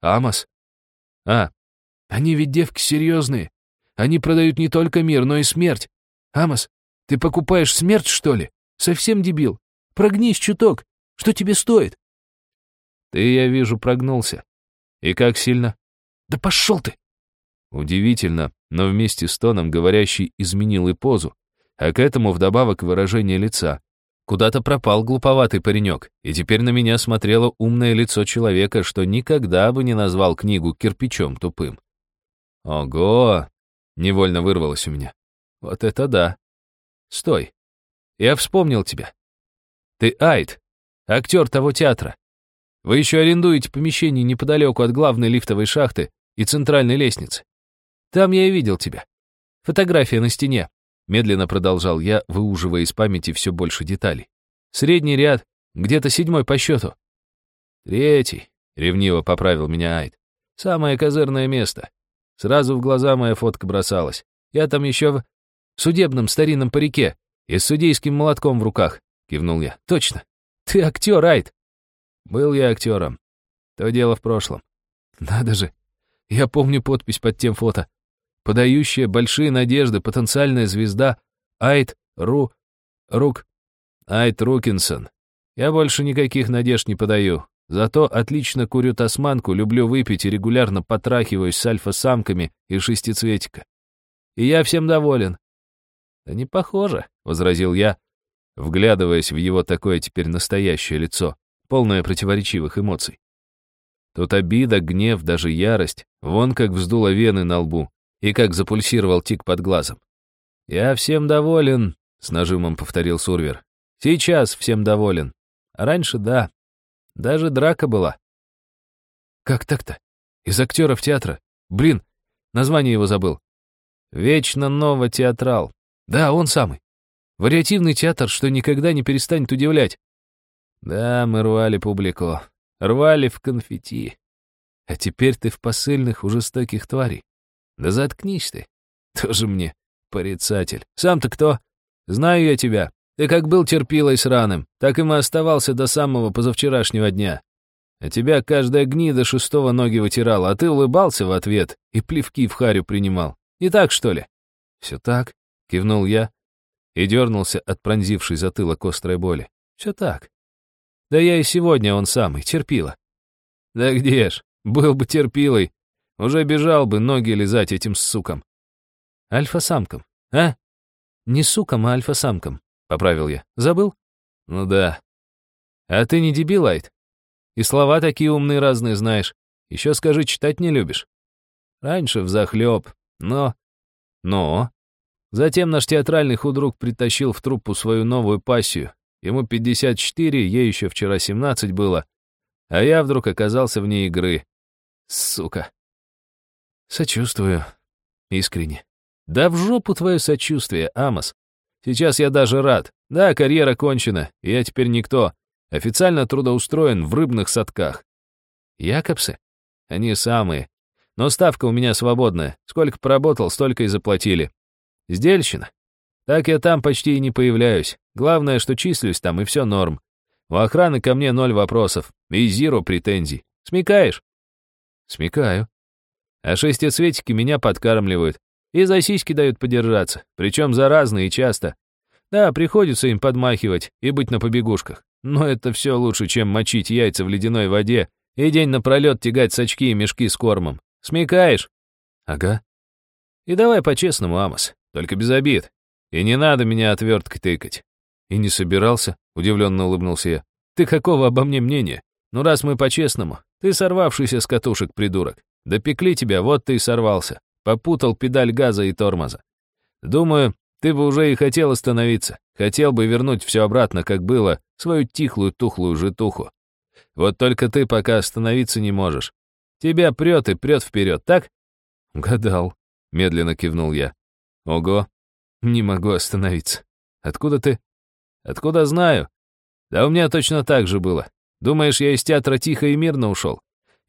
Амос. А, они ведь девки серьезные. Они продают не только мир, но и смерть. Амос, ты покупаешь смерть, что ли? Совсем дебил. Прогнись чуток. Что тебе стоит?» «Ты, я вижу, прогнулся. И как сильно?» «Да пошел ты!» Удивительно, но вместе с тоном говорящий изменил и позу, а к этому вдобавок выражение лица. Куда-то пропал глуповатый паренек, и теперь на меня смотрело умное лицо человека, что никогда бы не назвал книгу кирпичом тупым. «Ого!» — невольно вырвалось у меня. «Вот это да! Стой! Я вспомнил тебя. Ты Айд, актер того театра. Вы еще арендуете помещение неподалеку от главной лифтовой шахты и центральной лестницы. Там я и видел тебя. Фотография на стене. Медленно продолжал я, выуживая из памяти все больше деталей. Средний ряд, где-то седьмой по счету. Третий, ревниво поправил меня Айд. Самое козырное место. Сразу в глаза моя фотка бросалась. Я там еще в судебном старинном парике и с судейским молотком в руках, кивнул я. Точно. Ты актер, Айд. Был я актером. То дело в прошлом. Надо же. Я помню подпись под тем фото. Подающая большие надежды потенциальная звезда Айд Ру... Рук... Айд Рукинсон. Я больше никаких надежд не подаю. Зато отлично курю тасманку, люблю выпить и регулярно потрахиваюсь с альфа-самками и шестицветика. И я всем доволен. Да не похоже, — возразил я, вглядываясь в его такое теперь настоящее лицо, полное противоречивых эмоций. Тут обида, гнев, даже ярость, вон как вздуло вены на лбу и как запульсировал тик под глазом. «Я всем доволен», — с нажимом повторил Сурвер. «Сейчас всем доволен. А раньше да. Даже драка была». «Как так-то? Из актеров театра? Блин, название его забыл». «Вечно ново театрал». «Да, он самый. Вариативный театр, что никогда не перестанет удивлять. Да, мы рвали публику. Рвали в конфетти. А теперь ты в посыльных у жестоких тварей. Да заткнись ты. Тоже мне порицатель. Сам-то кто? Знаю я тебя. Ты как был терпилой с раным, так и оставался до самого позавчерашнего дня. А тебя каждая гнида шестого ноги вытирала, а ты улыбался в ответ и плевки в харю принимал. Не так, что ли? Все так, кивнул я и дернулся от пронзившей затылок острой боли. Все так. Да я и сегодня он самый, терпила. Да где ж, был бы терпилой, уже бежал бы ноги лизать этим сукам. Альфа-самкам, а? Не сукам, а альфа-самкам, поправил я. Забыл? Ну да. А ты не дебил, Айт? И слова такие умные разные знаешь. Еще скажи, читать не любишь. Раньше взахлеб, но... Но... Затем наш театральный худрук притащил в труппу свою новую пассию. Ему 54, ей еще вчера 17 было. А я вдруг оказался вне игры. Сука. Сочувствую. Искренне. Да в жопу твое сочувствие, Амос. Сейчас я даже рад. Да, карьера кончена, и я теперь никто. Официально трудоустроен в рыбных садках. Якобсы? Они самые. Но ставка у меня свободная. Сколько поработал, столько и заплатили. Сдельщина. Так я там почти и не появляюсь. Главное, что числюсь там, и все норм. У охраны ко мне ноль вопросов. И зиро претензий. Смекаешь? Смекаю. А шестицветики меня подкармливают. И за сиськи дают подержаться. Причем за разные и часто. Да, приходится им подмахивать и быть на побегушках. Но это все лучше, чем мочить яйца в ледяной воде и день напролет тягать сачки и мешки с кормом. Смекаешь? Ага. И давай по-честному, Амос, только без обид. И не надо меня отверткой тыкать. И не собирался, удивленно улыбнулся я. Ты какого обо мне мнения? Ну раз мы по-честному, ты сорвавшийся с катушек, придурок. Допекли тебя, вот ты и сорвался. Попутал педаль газа и тормоза. Думаю, ты бы уже и хотел остановиться. Хотел бы вернуть все обратно, как было, свою тихлую тухлую житуху. Вот только ты пока остановиться не можешь. Тебя прет и прет вперед, так? Гадал, медленно кивнул я. Ого, не могу остановиться. Откуда ты? Откуда знаю? Да у меня точно так же было. Думаешь, я из театра тихо и мирно ушел?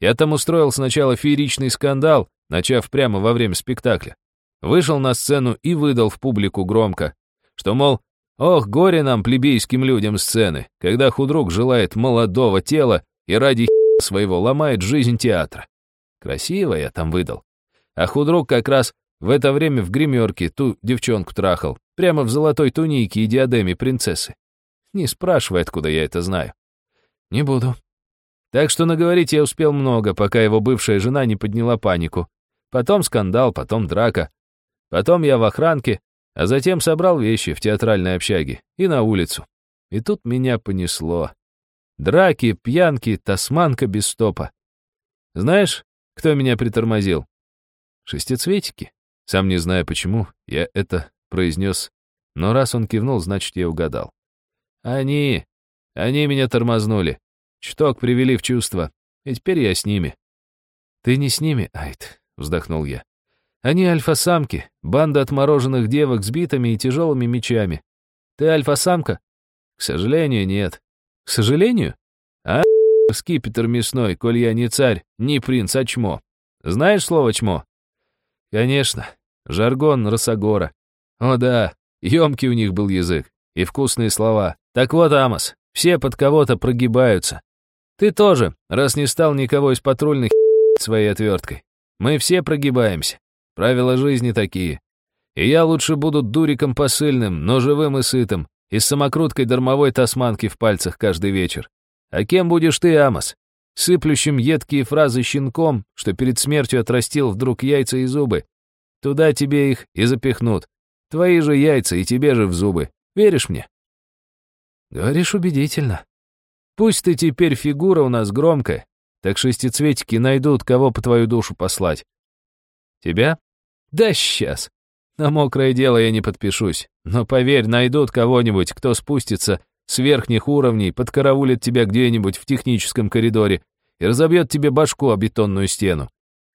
Я там устроил сначала фееричный скандал, начав прямо во время спектакля. Вышел на сцену и выдал в публику громко, что, мол, ох, горе нам, плебейским людям сцены, когда худрук желает молодого тела и ради своего ломает жизнь театра. Красиво я там выдал. А худрук как раз в это время в гримерке ту девчонку трахал, прямо в золотой тунике и диадеме принцессы. Не спрашивай, откуда я это знаю. Не буду. Так что наговорить я успел много, пока его бывшая жена не подняла панику. Потом скандал, потом драка. Потом я в охранке, а затем собрал вещи в театральной общаге и на улицу. И тут меня понесло. Драки, пьянки, тасманка без стопа. Знаешь, кто меня притормозил? Шестицветики. Сам не знаю почему, я это произнес, но раз он кивнул, значит, я угадал. Они, они меня тормознули. Чуток привели в чувство, и теперь я с ними. Ты не с ними, Айт, вздохнул я. Они альфа-самки, банда отмороженных девок с битами и тяжелыми мечами. Ты альфа-самка? К сожалению, нет. К сожалению? А, скипетр мясной, коль я не царь, не принц, а чмо. Знаешь слово чмо? Конечно. Жаргон Росогора. О да, емкий у них был язык. И вкусные слова. Так вот, Амос, все под кого-то прогибаются. Ты тоже, раз не стал никого из патрульных своей отверткой. Мы все прогибаемся. Правила жизни такие. И я лучше буду дуриком посыльным, но живым и сытым, и с самокруткой дармовой тасманки в пальцах каждый вечер. А кем будешь ты, Амос? Сыплющим едкие фразы щенком, что перед смертью отрастил вдруг яйца и зубы. Туда тебе их и запихнут. Твои же яйца и тебе же в зубы. Веришь мне? Говоришь убедительно. Пусть ты теперь фигура у нас громкая, так шестицветики найдут, кого по твою душу послать. Тебя? Да сейчас. На мокрое дело я не подпишусь. Но поверь, найдут кого-нибудь, кто спустится с верхних уровней, подкараулит тебя где-нибудь в техническом коридоре и разобьет тебе башку о бетонную стену.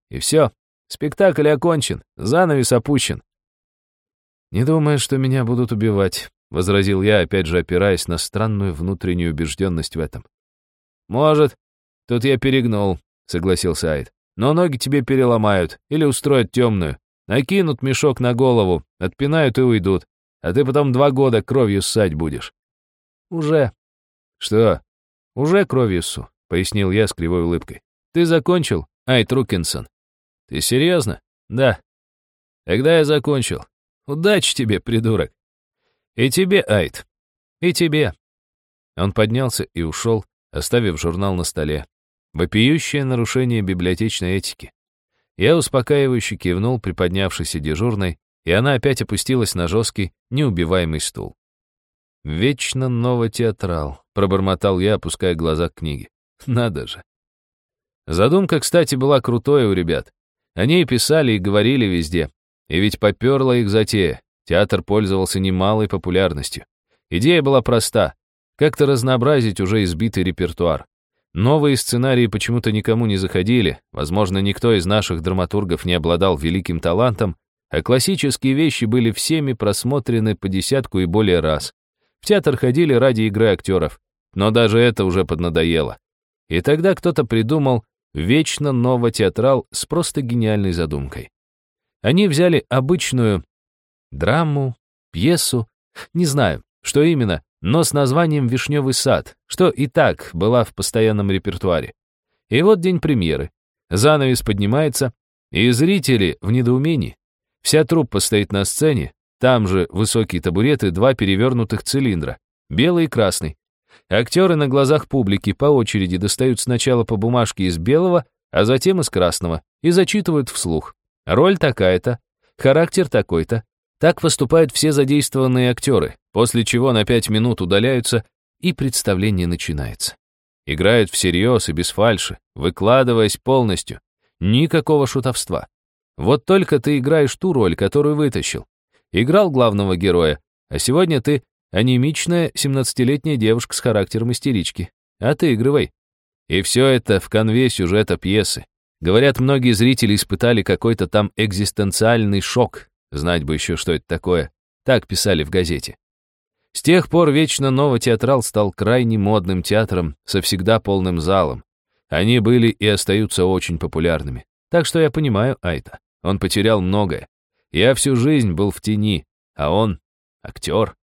И все, спектакль окончен, занавес опущен. «Не думаю, что меня будут убивать», — возразил я, опять же опираясь на странную внутреннюю убежденность в этом. «Может, тут я перегнул», — согласился Айд. Но ноги тебе переломают или устроят темную. Накинут мешок на голову, отпинают и уйдут. А ты потом два года кровью ссать будешь. Уже. Что? Уже кровью ссу, пояснил я с кривой улыбкой. Ты закончил, Ай Трукинсон? Ты серьезно? Да. Тогда я закончил. Удачи тебе, придурок. И тебе, Айд. И тебе. Он поднялся и ушел, оставив журнал на столе. Вопиющее нарушение библиотечной этики. Я успокаивающе кивнул приподнявшейся дежурной, и она опять опустилась на жесткий, неубиваемый стул. «Вечно новотеатрал», — пробормотал я, опуская глаза к книге. «Надо же». Задумка, кстати, была крутой у ребят. Они и писали, и говорили везде. И ведь поперла их затея. Театр пользовался немалой популярностью. Идея была проста. Как-то разнообразить уже избитый репертуар. Новые сценарии почему-то никому не заходили, возможно, никто из наших драматургов не обладал великим талантом, а классические вещи были всеми просмотрены по десятку и более раз. В театр ходили ради игры актеров, но даже это уже поднадоело. И тогда кто-то придумал вечно ново театрал с просто гениальной задумкой. Они взяли обычную драму, пьесу, не знаю, что именно, но с названием «Вишневый сад», что и так была в постоянном репертуаре. И вот день премьеры. Занавес поднимается, и зрители в недоумении. Вся труппа стоит на сцене, там же высокие табуреты, два перевернутых цилиндра, белый и красный. Актеры на глазах публики по очереди достают сначала по бумажке из белого, а затем из красного, и зачитывают вслух. Роль такая-то, характер такой-то. Так поступают все задействованные актеры, после чего на пять минут удаляются, и представление начинается. Играют всерьез и без фальши, выкладываясь полностью. Никакого шутовства. Вот только ты играешь ту роль, которую вытащил. Играл главного героя, а сегодня ты анемичная 17-летняя девушка с характером истерички. Отыгрывай. И все это в конве сюжета пьесы. Говорят, многие зрители испытали какой-то там экзистенциальный шок. Знать бы еще, что это такое. Так писали в газете. С тех пор вечно новый театрал стал крайне модным театром со всегда полным залом. Они были и остаются очень популярными. Так что я понимаю Айта. Он потерял многое. Я всю жизнь был в тени, а он — актер.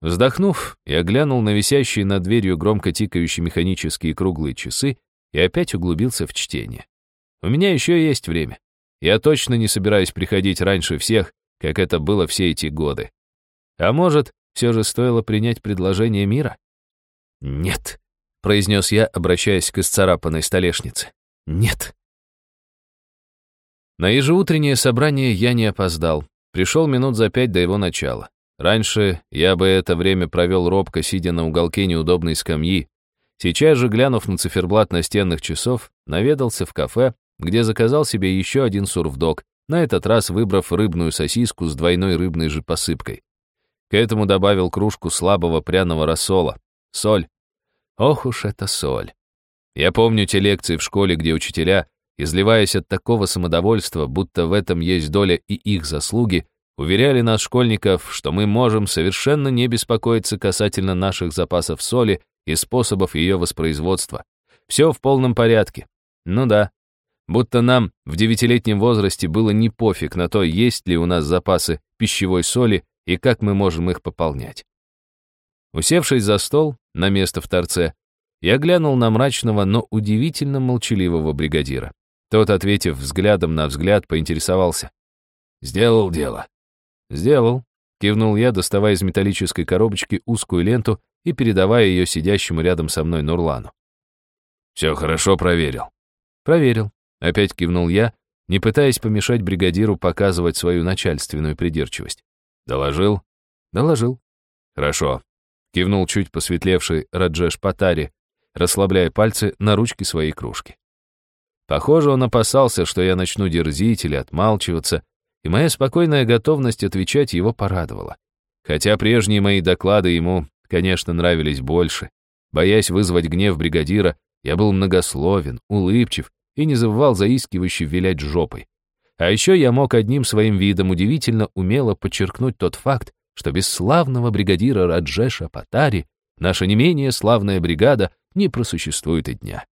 Вздохнув, я глянул на висящие над дверью громко тикающие механические круглые часы и опять углубился в чтение. У меня еще есть время. Я точно не собираюсь приходить раньше всех, как это было все эти годы. А может, все же стоило принять предложение мира? «Нет», — произнес я, обращаясь к исцарапанной столешнице. «Нет». На ежеутреннее собрание я не опоздал. Пришел минут за пять до его начала. Раньше я бы это время провел робко, сидя на уголке неудобной скамьи. Сейчас же, глянув на циферблат настенных часов, наведался в кафе, где заказал себе еще один сурфдог, на этот раз выбрав рыбную сосиску с двойной рыбной же посыпкой. К этому добавил кружку слабого пряного рассола. Соль. Ох уж это соль. Я помню те лекции в школе, где учителя изливаясь от такого самодовольства, будто в этом есть доля и их заслуги, уверяли нас, школьников, что мы можем совершенно не беспокоиться касательно наших запасов соли и способов ее воспроизводства. Все в полном порядке. Ну да, будто нам в девятилетнем возрасте было не пофиг на то, есть ли у нас запасы пищевой соли и как мы можем их пополнять. Усевшись за стол, на место в торце, я глянул на мрачного, но удивительно молчаливого бригадира. Тот, ответив взглядом на взгляд, поинтересовался. «Сделал дело». «Сделал», — кивнул я, доставая из металлической коробочки узкую ленту и передавая ее сидящему рядом со мной Нурлану. «Все хорошо проверил». «Проверил», — опять кивнул я, не пытаясь помешать бригадиру показывать свою начальственную придирчивость. «Доложил?» «Доложил». «Хорошо», — кивнул чуть посветлевший Раджеш Патари, расслабляя пальцы на ручке своей кружки. Похоже, он опасался, что я начну дерзить или отмалчиваться, и моя спокойная готовность отвечать его порадовала. Хотя прежние мои доклады ему, конечно, нравились больше. Боясь вызвать гнев бригадира, я был многословен, улыбчив и не забывал заискивающе вилять жопой. А еще я мог одним своим видом удивительно умело подчеркнуть тот факт, что без славного бригадира Раджеша Патари наша не менее славная бригада не просуществует и дня.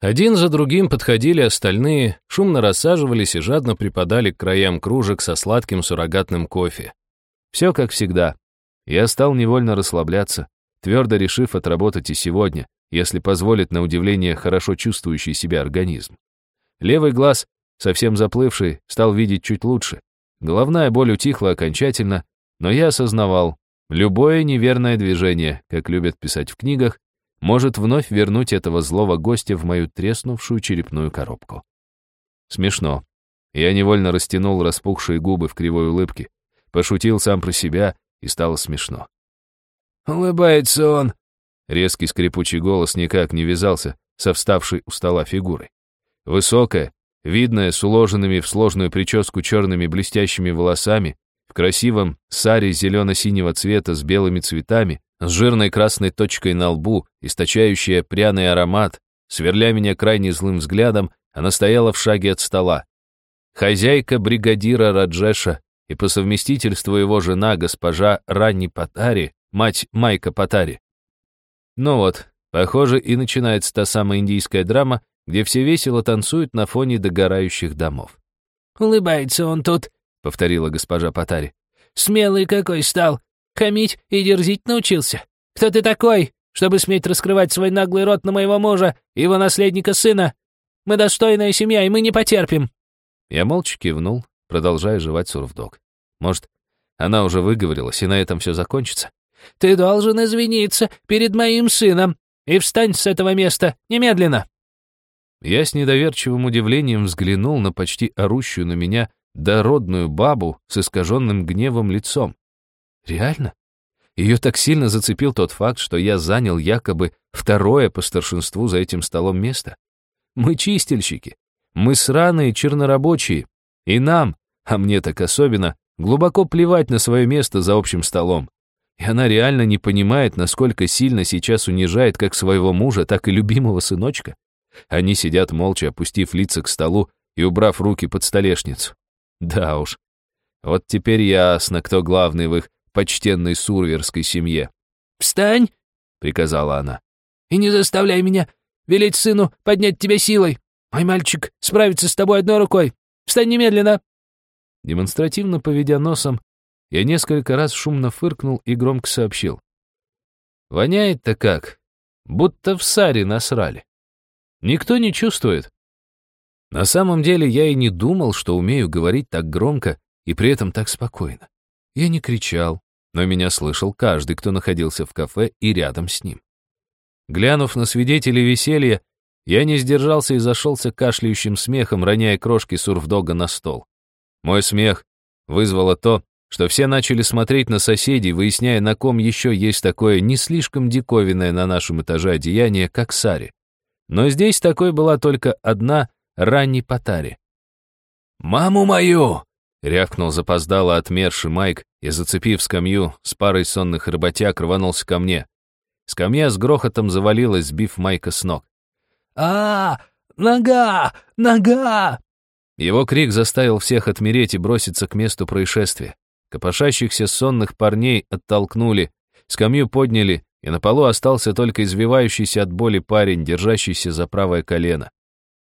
Один за другим подходили остальные, шумно рассаживались и жадно припадали к краям кружек со сладким суррогатным кофе. Все как всегда. Я стал невольно расслабляться, твердо решив отработать и сегодня, если позволит на удивление хорошо чувствующий себя организм. Левый глаз, совсем заплывший, стал видеть чуть лучше. головная боль утихла окончательно, но я осознавал, любое неверное движение, как любят писать в книгах, может вновь вернуть этого злого гостя в мою треснувшую черепную коробку. Смешно. Я невольно растянул распухшие губы в кривой улыбке, пошутил сам про себя, и стало смешно. «Улыбается он!» Резкий скрипучий голос никак не вязался со вставшей у стола фигурой. Высокая, видная, с уложенными в сложную прическу черными блестящими волосами, в красивом саре зелено-синего цвета с белыми цветами, с жирной красной точкой на лбу, источающая пряный аромат, сверля меня крайне злым взглядом, она стояла в шаге от стола. Хозяйка бригадира Раджеша и по совместительству его жена, госпожа Ранни Патари, мать Майка Патари. Ну вот, похоже, и начинается та самая индийская драма, где все весело танцуют на фоне догорающих домов. «Улыбается он тут», — повторила госпожа Патари. «Смелый какой стал! Хамить и дерзить научился! Кто ты такой, чтобы сметь раскрывать свой наглый рот на моего мужа и его наследника сына? Мы достойная семья, и мы не потерпим!» Я молча кивнул, продолжая жевать сурфдог. Может, она уже выговорилась, и на этом все закончится? «Ты должен извиниться перед моим сыном и встань с этого места немедленно!» Я с недоверчивым удивлением взглянул на почти орущую на меня дородную бабу с искаженным гневом лицом. Реально? Ее так сильно зацепил тот факт, что я занял якобы второе по старшинству за этим столом место. Мы чистильщики, мы сраные чернорабочие, и нам, а мне так особенно, глубоко плевать на свое место за общим столом. И она реально не понимает, насколько сильно сейчас унижает как своего мужа, так и любимого сыночка. Они сидят молча, опустив лица к столу и убрав руки под столешницу. Да уж. Вот теперь ясно, кто главный в их почтенной сурверской семье. «Встань!» — приказала она. «И не заставляй меня велеть сыну поднять тебя силой. Мой мальчик справится с тобой одной рукой. Встань немедленно!» Демонстративно поведя носом, я несколько раз шумно фыркнул и громко сообщил. «Воняет-то как, будто в саре насрали. Никто не чувствует». На самом деле я и не думал, что умею говорить так громко и при этом так спокойно. Я не кричал, но меня слышал каждый, кто находился в кафе и рядом с ним. Глянув на свидетелей веселья, я не сдержался и зашелся кашляющим смехом, роняя крошки сурфдога на стол. Мой смех вызвало то, что все начали смотреть на соседей, выясняя, на ком еще есть такое не слишком диковинное на нашем этаже одеяние, как Сари. Но здесь такой была только одна ранней Патари. «Маму мою!» Рявкнул запоздало отмерший Майк и, зацепив скамью, с парой сонных работяг рванулся ко мне. Скамья с грохотом завалилась, сбив Майка с ног. а, -а, -а Нога! Нога!» Его крик заставил всех отмереть и броситься к месту происшествия. Копошащихся сонных парней оттолкнули, скамью подняли, и на полу остался только извивающийся от боли парень, держащийся за правое колено.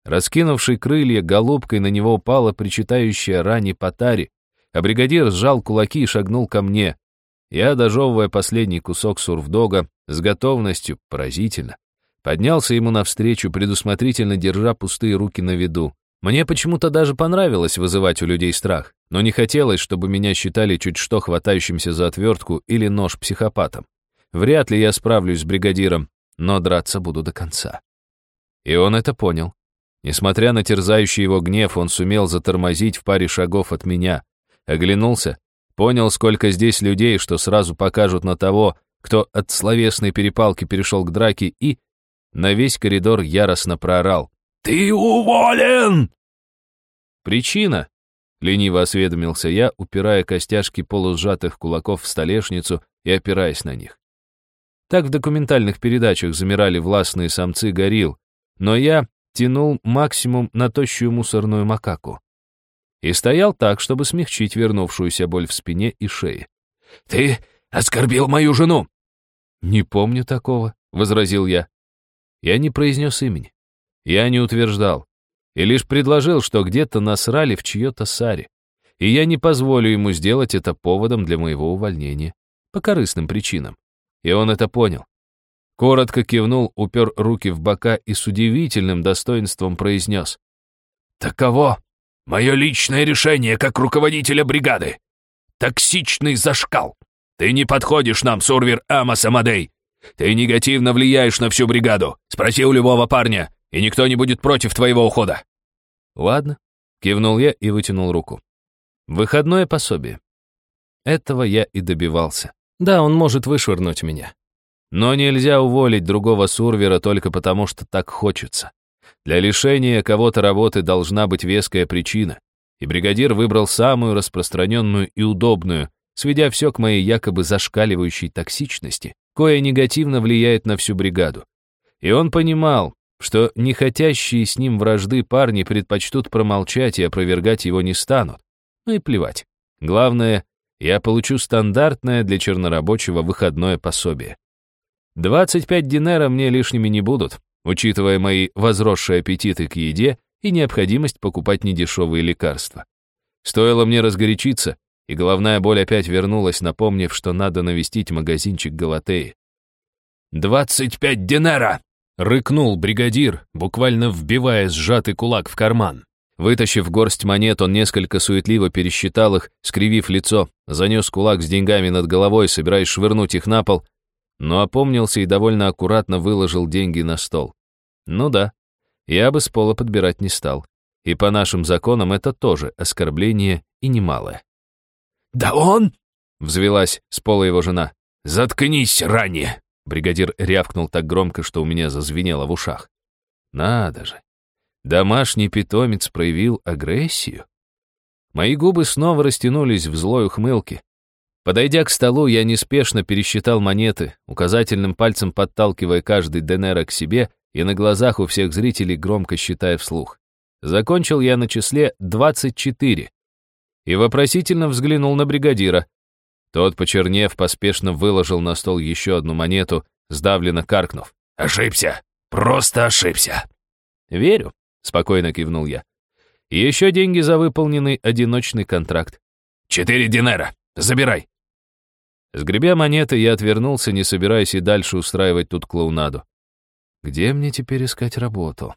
Раскинувший крылья, голубкой на него упала причитающая рани Патари, а бригадир сжал кулаки и шагнул ко мне. Я, дожевывая последний кусок сурфдога, с готовностью, поразительно, поднялся ему навстречу, предусмотрительно держа пустые руки на виду. Мне почему-то даже понравилось вызывать у людей страх, но не хотелось, чтобы меня считали чуть что хватающимся за отвертку или нож психопатом. Вряд ли я справлюсь с бригадиром, но драться буду до конца. И он это понял. Несмотря на терзающий его гнев, он сумел затормозить в паре шагов от меня. Оглянулся, понял, сколько здесь людей, что сразу покажут на того, кто от словесной перепалки перешел к драке и на весь коридор яростно проорал. «Ты уволен!» «Причина?» — лениво осведомился я, упирая костяшки полусжатых кулаков в столешницу и опираясь на них. Так в документальных передачах замирали властные самцы горилл, но я тянул максимум на тощую мусорную макаку. И стоял так, чтобы смягчить вернувшуюся боль в спине и шее. «Ты оскорбил мою жену!» «Не помню такого», — возразил я. Я не произнес имени. Я не утверждал. И лишь предложил, что где-то насрали в чье-то саре. И я не позволю ему сделать это поводом для моего увольнения. По корыстным причинам. И он это понял. Коротко кивнул, упер руки в бока и с удивительным достоинством произнес. «Таково Мое личное решение как руководителя бригады. Токсичный зашкал. Ты не подходишь нам, Сурвер Амос Амадей. Ты негативно влияешь на всю бригаду. Спроси у любого парня, и никто не будет против твоего ухода». «Ладно», — кивнул я и вытянул руку. «Выходное пособие. Этого я и добивался. Да, он может вышвырнуть меня. Но нельзя уволить другого сурвера только потому, что так хочется. Для лишения кого-то работы должна быть веская причина, и бригадир выбрал самую распространенную и удобную, сведя все к моей якобы зашкаливающей токсичности, кое негативно влияет на всю бригаду. И он понимал, что нехотящие с ним вражды парни предпочтут промолчать и опровергать его не станут. Ну и плевать. Главное, я получу стандартное для чернорабочего выходное пособие. 25 динера мне лишними не будут, учитывая мои возросшие аппетиты к еде и необходимость покупать недешевые лекарства. Стоило мне разгорячиться, и головная боль опять вернулась, напомнив, что надо навестить магазинчик Галатеи. «Двадцать пять динера!» — рыкнул бригадир, буквально вбивая сжатый кулак в карман. Вытащив горсть монет, он несколько суетливо пересчитал их, скривив лицо, занес кулак с деньгами над головой, собираясь швырнуть их на пол, но опомнился и довольно аккуратно выложил деньги на стол. Ну да, я бы с пола подбирать не стал. И по нашим законам это тоже оскорбление и немалое. «Да он!» — взвелась с пола его жена. «Заткнись ранее!» Бригадир рявкнул так громко, что у меня зазвенело в ушах. «Надо же! Домашний питомец проявил агрессию?» Мои губы снова растянулись в злой ухмылке. Подойдя к столу, я неспешно пересчитал монеты, указательным пальцем подталкивая каждый денера к себе и на глазах у всех зрителей громко считая вслух. Закончил я на числе 24 и вопросительно взглянул на бригадира. Тот, почернев, поспешно выложил на стол еще одну монету, сдавленно каркнув. «Ошибся! Просто ошибся!» «Верю», — спокойно кивнул я. «И еще деньги за выполненный одиночный контракт». «Четыре динера! Забирай!» Сгребя монеты, я отвернулся, не собираясь и дальше устраивать тут клоунаду. Где мне теперь искать работу?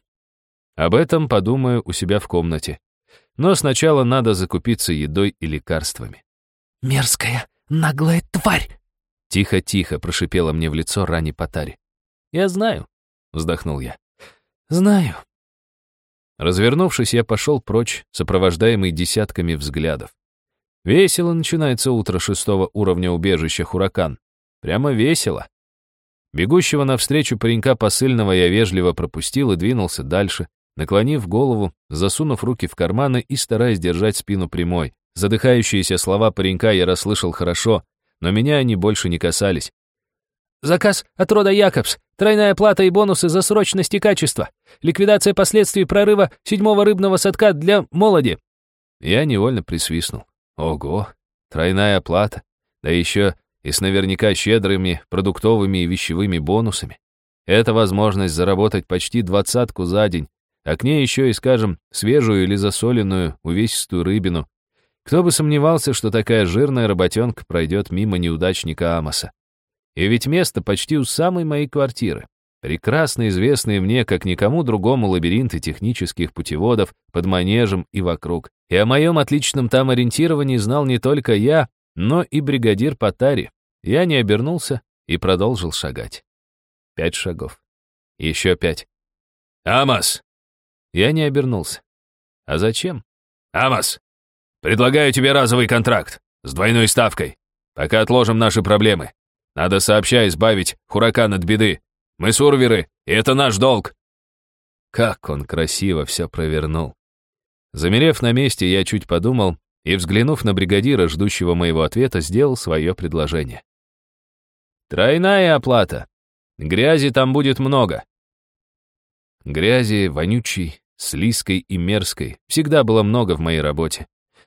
Об этом подумаю у себя в комнате. Но сначала надо закупиться едой и лекарствами. «Мерзкая, наглая тварь!» Тихо-тихо прошипела мне в лицо Рани Потари. «Я знаю», — вздохнул я. «Знаю». Развернувшись, я пошел прочь, сопровождаемый десятками взглядов. Весело начинается утро шестого уровня убежища «Хуракан». Прямо весело. Бегущего навстречу паренька посыльного я вежливо пропустил и двинулся дальше, наклонив голову, засунув руки в карманы и стараясь держать спину прямой. Задыхающиеся слова паренька я расслышал хорошо, но меня они больше не касались. «Заказ от рода Якобс. Тройная плата и бонусы за срочность и качество. Ликвидация последствий прорыва седьмого рыбного садка для молоди». Я невольно присвистнул. Ого, тройная плата. Да еще и с наверняка щедрыми продуктовыми и вещевыми бонусами. Это возможность заработать почти двадцатку за день, а к ней еще и, скажем, свежую или засоленную увесистую рыбину. Кто бы сомневался, что такая жирная работенка пройдет мимо неудачника Амоса. И ведь место почти у самой моей квартиры. Прекрасно известные мне, как никому другому, лабиринты технических путеводов под манежем и вокруг. И о моем отличном там ориентировании знал не только я, но и бригадир Потари. Я не обернулся и продолжил шагать. Пять шагов. Еще пять. «Амос!» Я не обернулся. А зачем? «Амос! Предлагаю тебе разовый контракт с двойной ставкой. Пока отложим наши проблемы. Надо сообща избавить Хуракан от беды. Мы сурверы, и это наш долг». Как он красиво все провернул. Замерев на месте, я чуть подумал и, взглянув на бригадира, ждущего моего ответа, сделал свое предложение. «Тройная оплата. Грязи там будет много». Грязи, вонючей, слизкой и мерзкой всегда было много в моей работе.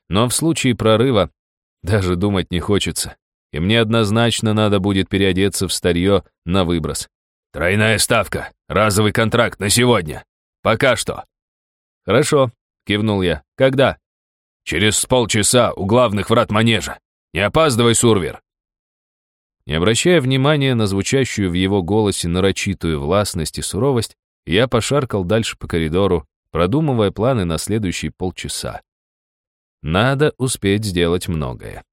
Но в случае прорыва даже думать не хочется, и мне однозначно надо будет переодеться в старье на выброс. «Тройная ставка, разовый контракт на сегодня. Пока что». «Хорошо», — кивнул я. «Когда?» Через полчаса у главных врат манежа. Не опаздывай, Сурвер!» Не обращая внимания на звучащую в его голосе нарочитую властность и суровость, я пошаркал дальше по коридору, продумывая планы на следующие полчаса. Надо успеть сделать многое.